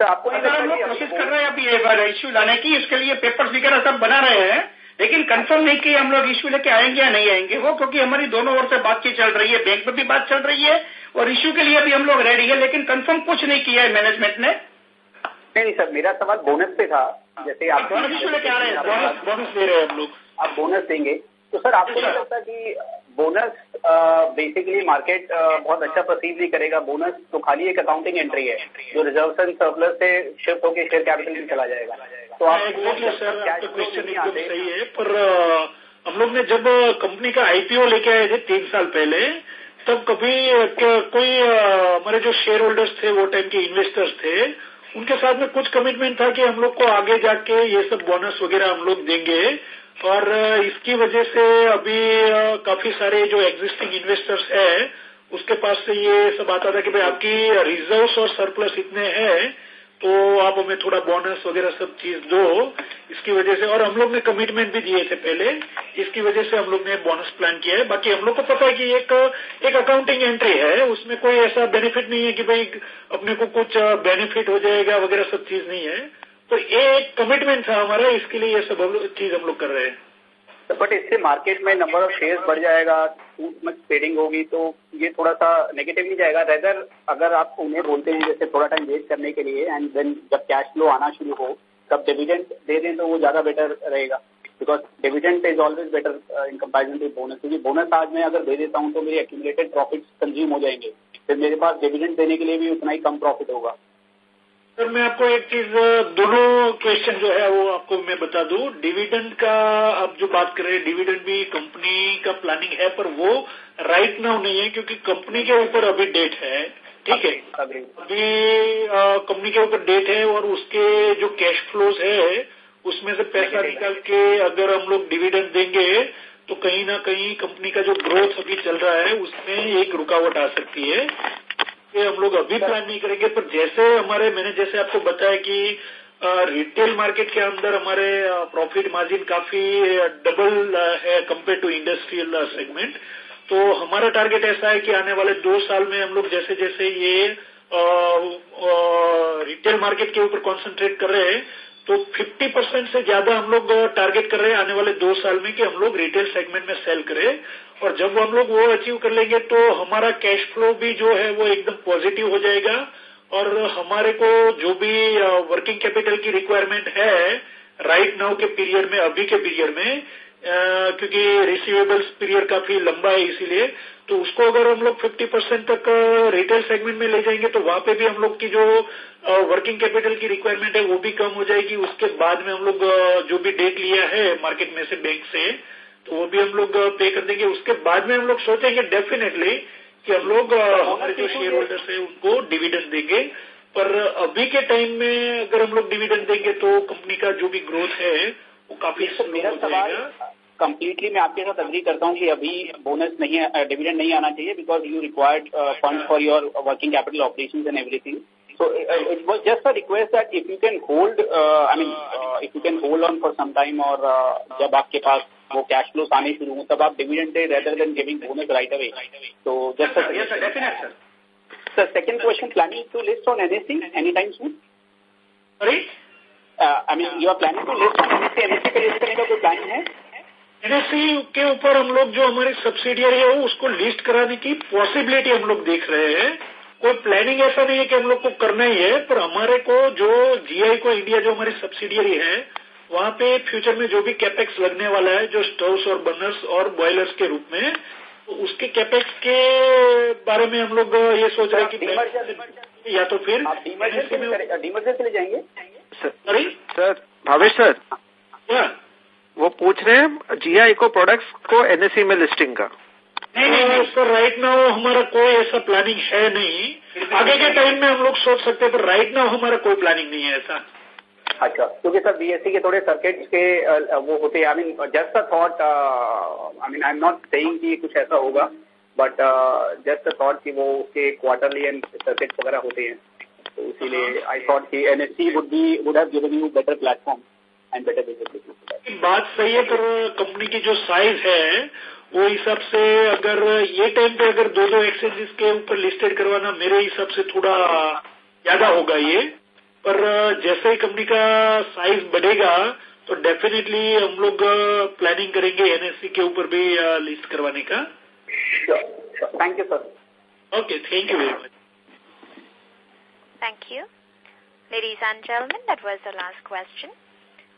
sir आपको हम लोग कोशिश कर रहे हैं अभी ये इशू लाने की इसके लिए पेपर्स वगैरह सब बना रहे हैं लेकिन कंफर्म नहीं कि हम लोग इश्यू लेके आएँगे या नहीं आएँगे। वो क्योंकि हमारी दोनों ओर से बातचीत चल रही है बैंक में भी बात चल रही है और इश्यू के लिए भी हम लोग रेडी है लेकिन कंफर्म कुछ नहीं किया है मैनेजमेंट ने। नहीं नहीं सर मेरा सवाल बोनस पे था। जैसे आप बोनस इशू लेके आ रहे हैं बोनस दे रहे हैं हम लोग। आप बोनस देंगे। तो सर आपको नहीं लगता कि बोनस बेसिकली मार्केट बहुत अच्छा परसीव नहीं करेगा। बोनस तो खाली एक अकाउंटिंग एंट्री है। जो रिज़र्व सरप्लस से शिफ्ट होकर शेयर कैपिटल में चला जाएगा। तो आप क्वेश्चन सही है पर हम लोग ने जब कंपनी का आईपीओ लेके आए थे तीन साल पहले तब कभी कोई हमारे जो शेयर होल्डर्स थे वो टाइम के इन्वेस्टर्स थे उनके साथ में कुछ कमिटमेंट था कि हम लोग को आगे जाके ये सब बोनस वगैरह हम लोग देंगे। और इसकी वजह से अभी काफ़ी सारे जो एग्जिस्टिंग इन्वेस्टर्स है, उसके पास से ये सब आता था कि भाई आपकी रिजर्व्स और सरप्लस इतने हैं तो आप हमें थोड़ा बोनस वगैरह सब चीज़ दो। इसकी वजह से, और हम लोग ने कमिटमेंट भी दिए थे पहले, इसकी वजह से हम लोग ने बोनस प्लान किया है। बाकी हम लोग को पता है कि एक एक अकाउंटिंग एंट्री है, उसमें कोई ऐसा बेनिफिट नहीं है कि भाई अपने को कुछ बेनिफिट हो जाएगा वगैरह सब चीज़ नहीं है। तो ये एक कमिटमेंट था हमारा, इसके लिए ये सब चीज़ हम लोग कर रहे हैं। बट इससे मार्केट में नंबर ऑफ़ शेयर्स बढ़ जाएगा ट्रेडिंग होगी तो ये थोड़ा सा नेगेटिव नहीं जाएगा। रेदर अगर आप उन्हें बोलते हैं, जैसे थोड़ा टाइम वेस्ट करने के लिए एंड देन जब कैश फ्लो आना शुरू हो, तब डिविडेंड दे दें तो वो ज़्यादा बेटर रहेगा। Because dividend is always better in comparison to bonus क्योंकि बोनस आज मैं अगर दे देता हूँ तो मेरी एक्यूमुलेटेड प्रॉफिट कंज्यूम हो जाएँगे। फिर मेरे पास डिविडेंड देने के लिए भी उतना ही कम प्रॉफिट होगा। सर मैं आपको एक चीज़ दोनों क्वेश्चन जो है वो आपको मैं बता दूँ। डिविडेंड का आप जो बात कर रहे हैं डिविडेंड भी कंपनी का प्लानिंग है पर वो राइट नाउ नहीं है क्योंकि कंपनी के ऊपर अभी डेट है ठीक है? अभी कंपनी के ऊपर डेट है और उसके जो कैश फ्लोज है उसमें से पैसा निकाल के अगर हम लोग डिविडेंड देंगे तो कहीं ना कहीं कंपनी का जो ग्रोथ अभी चल रहा है उसमें एक रुकावट आ सकती है। ये हम लोग अभी प्लान नहीं करेंगे, पर जैसे हमारे, मैंने जैसे आपको बताया कि रिटेल मार्केट के अंदर हमारे प्रॉफिट मार्जिन काफ़ी डबल है कंपेयर टू इंडस्ट्रियल सेगमेंट तो हमारा टारगेट ऐसा है कि आने वाले दो साल में हम लोग जैसे जैसे ये रिटेल मार्केट के ऊपर कॉन्सेंट्रेट कर रहे हैं तो 50 परसेंट से ज़्यादा हम लोग टारगेट कर रहे हैं आने वाले दो साल में कि हम लोग रिटेल सेगमेंट में सेल करें। और जब हम लोग वो अचीव कर लेंगे तो हमारा कैश फ्लो भी जो है वो एकदम पॉजिटिव हो जाएगा। और हमारे को जो भी वर्किंग कैपिटल की रिक्वायरमेंट है राइट नाउ के पीरियड में, अभी के पीरियड में क्योंकि रिसीवेबल्स पीरियड काफ़ी लंबा है इसीलिए तो उसको अगर हम लोग 50 परसेंट तक रिटेल सेगमेंट में ले जाएँगे तो वहाँ पे भी हम लोग की जो वर्किंग कैपिटल की रिक्वायरमेंट है, वो भी कम हो जाएगी। उसके बाद में हम लोग जो भी डेट लिया है मार्केट में से बैंक से तो वो भी हम लोग पे कर देंगे। उसके बाद में हम लोग सोचेंगे डेफिनेटली कि हम लोग हमारे जो शेयर होल्डर्स है उनको डिविडेंड देंगे। पर अभी के टाइम में अगर हम लोग डिविडेंड देंगे तो कंपनी का जो भी ग्रोथ है वो काफ़ी मेरा सवाल कंप्लीटली मैं आपके साथ अग्री करता हूँ कि अभी बोनस नहीं डिविडेंड नहीं आना चाहिए because you required fund for your working capital operation and everything So uh, it was just a request that if you can hold, uh, I mean, uh, if you can hold on for some time or uh, जब आपके पास वो cash flow आने शुरू हो तब आप dividend day rather than giving bonus right away तो just sir sir sir second question planning to list on NSC any time soon sorry I mean you are planning to list on NSC NSC के list करने का कोई plan है? NSC के ऊपर हम लोग जो हमारी सब्सिडियरी है उसको लिस्ट कराने की पॉसिबिलिटी हम लोग देख रहे हैं। कोई प्लानिंग ऐसा नहीं है कि हम लोग को करना ही है पर हमारे को जो जीआई को इंडिया जो हमारी सब्सिडियरी है वहाँ पे फ्यूचर में जो भी कैपेक्स लगने वाला है जो स्टोव्स और बर्नर्स और बॉयलर्स के रूप में तो उसके कैपेक्स के बारे में हम लोग ये सोच रहे हैं कि या तो फिर डीमर्जर के लिए जाएँगे? Sorry sir Bhavesh sir. क्या? वो पूछ रहे हैं जिया इको प्रोडक्ट्स को एनएससी में लिस्टिंग का। नहीं नहीं सर राइट नाउ हमारा कोई ऐसा प्लानिंग है नहीं। आगे के टाइम में हम लोग सोच सकते हैं पर राइट नाउ हमारा कोई प्लानिंग नहीं है ऐसा। अच्छा क्योंकि सर बीएससी के थोड़े सर्किट्स के वो होते हैं। I mean just a thought I mean I am not saying कि कुछ ऐसा होगा बट जस्ट अ थॉट कि वो उसके क्वार्टरली एंड सर्किट्स वगैरह होते हैं। तो इसीलिए आई थॉट कि NSC would be would have given you better platform and better business बात सही है पर कंपनी की जो साइज़ है वो हिसाब से अगर ये टाइम पे अगर दो दो एक्सचेंजेस के ऊपर लिस्टेड करवाना मेरे हिसाब से थोड़ा ज़्यादा होगा ये। पर जैसे ही कंपनी का साइज बढ़ेगा तो डेफिनेटली हम लोग प्लानिंग करेंगे एनएससी के ऊपर भी लिस्ट करवाने का thank you sir okay thank you very much Thank you. Ladies and gentlemen, that was the last question.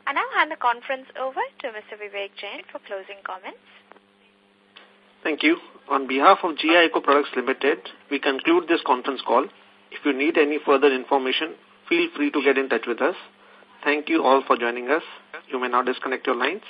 I now hand the conference over to Mr. Vivek Jain for closing comments. Thank you. On behalf of GI Eco Products Limited, we conclude this conference call. If you need any further information, feel free to get in touch with us. Thank you all for joining us. You may now disconnect your lines.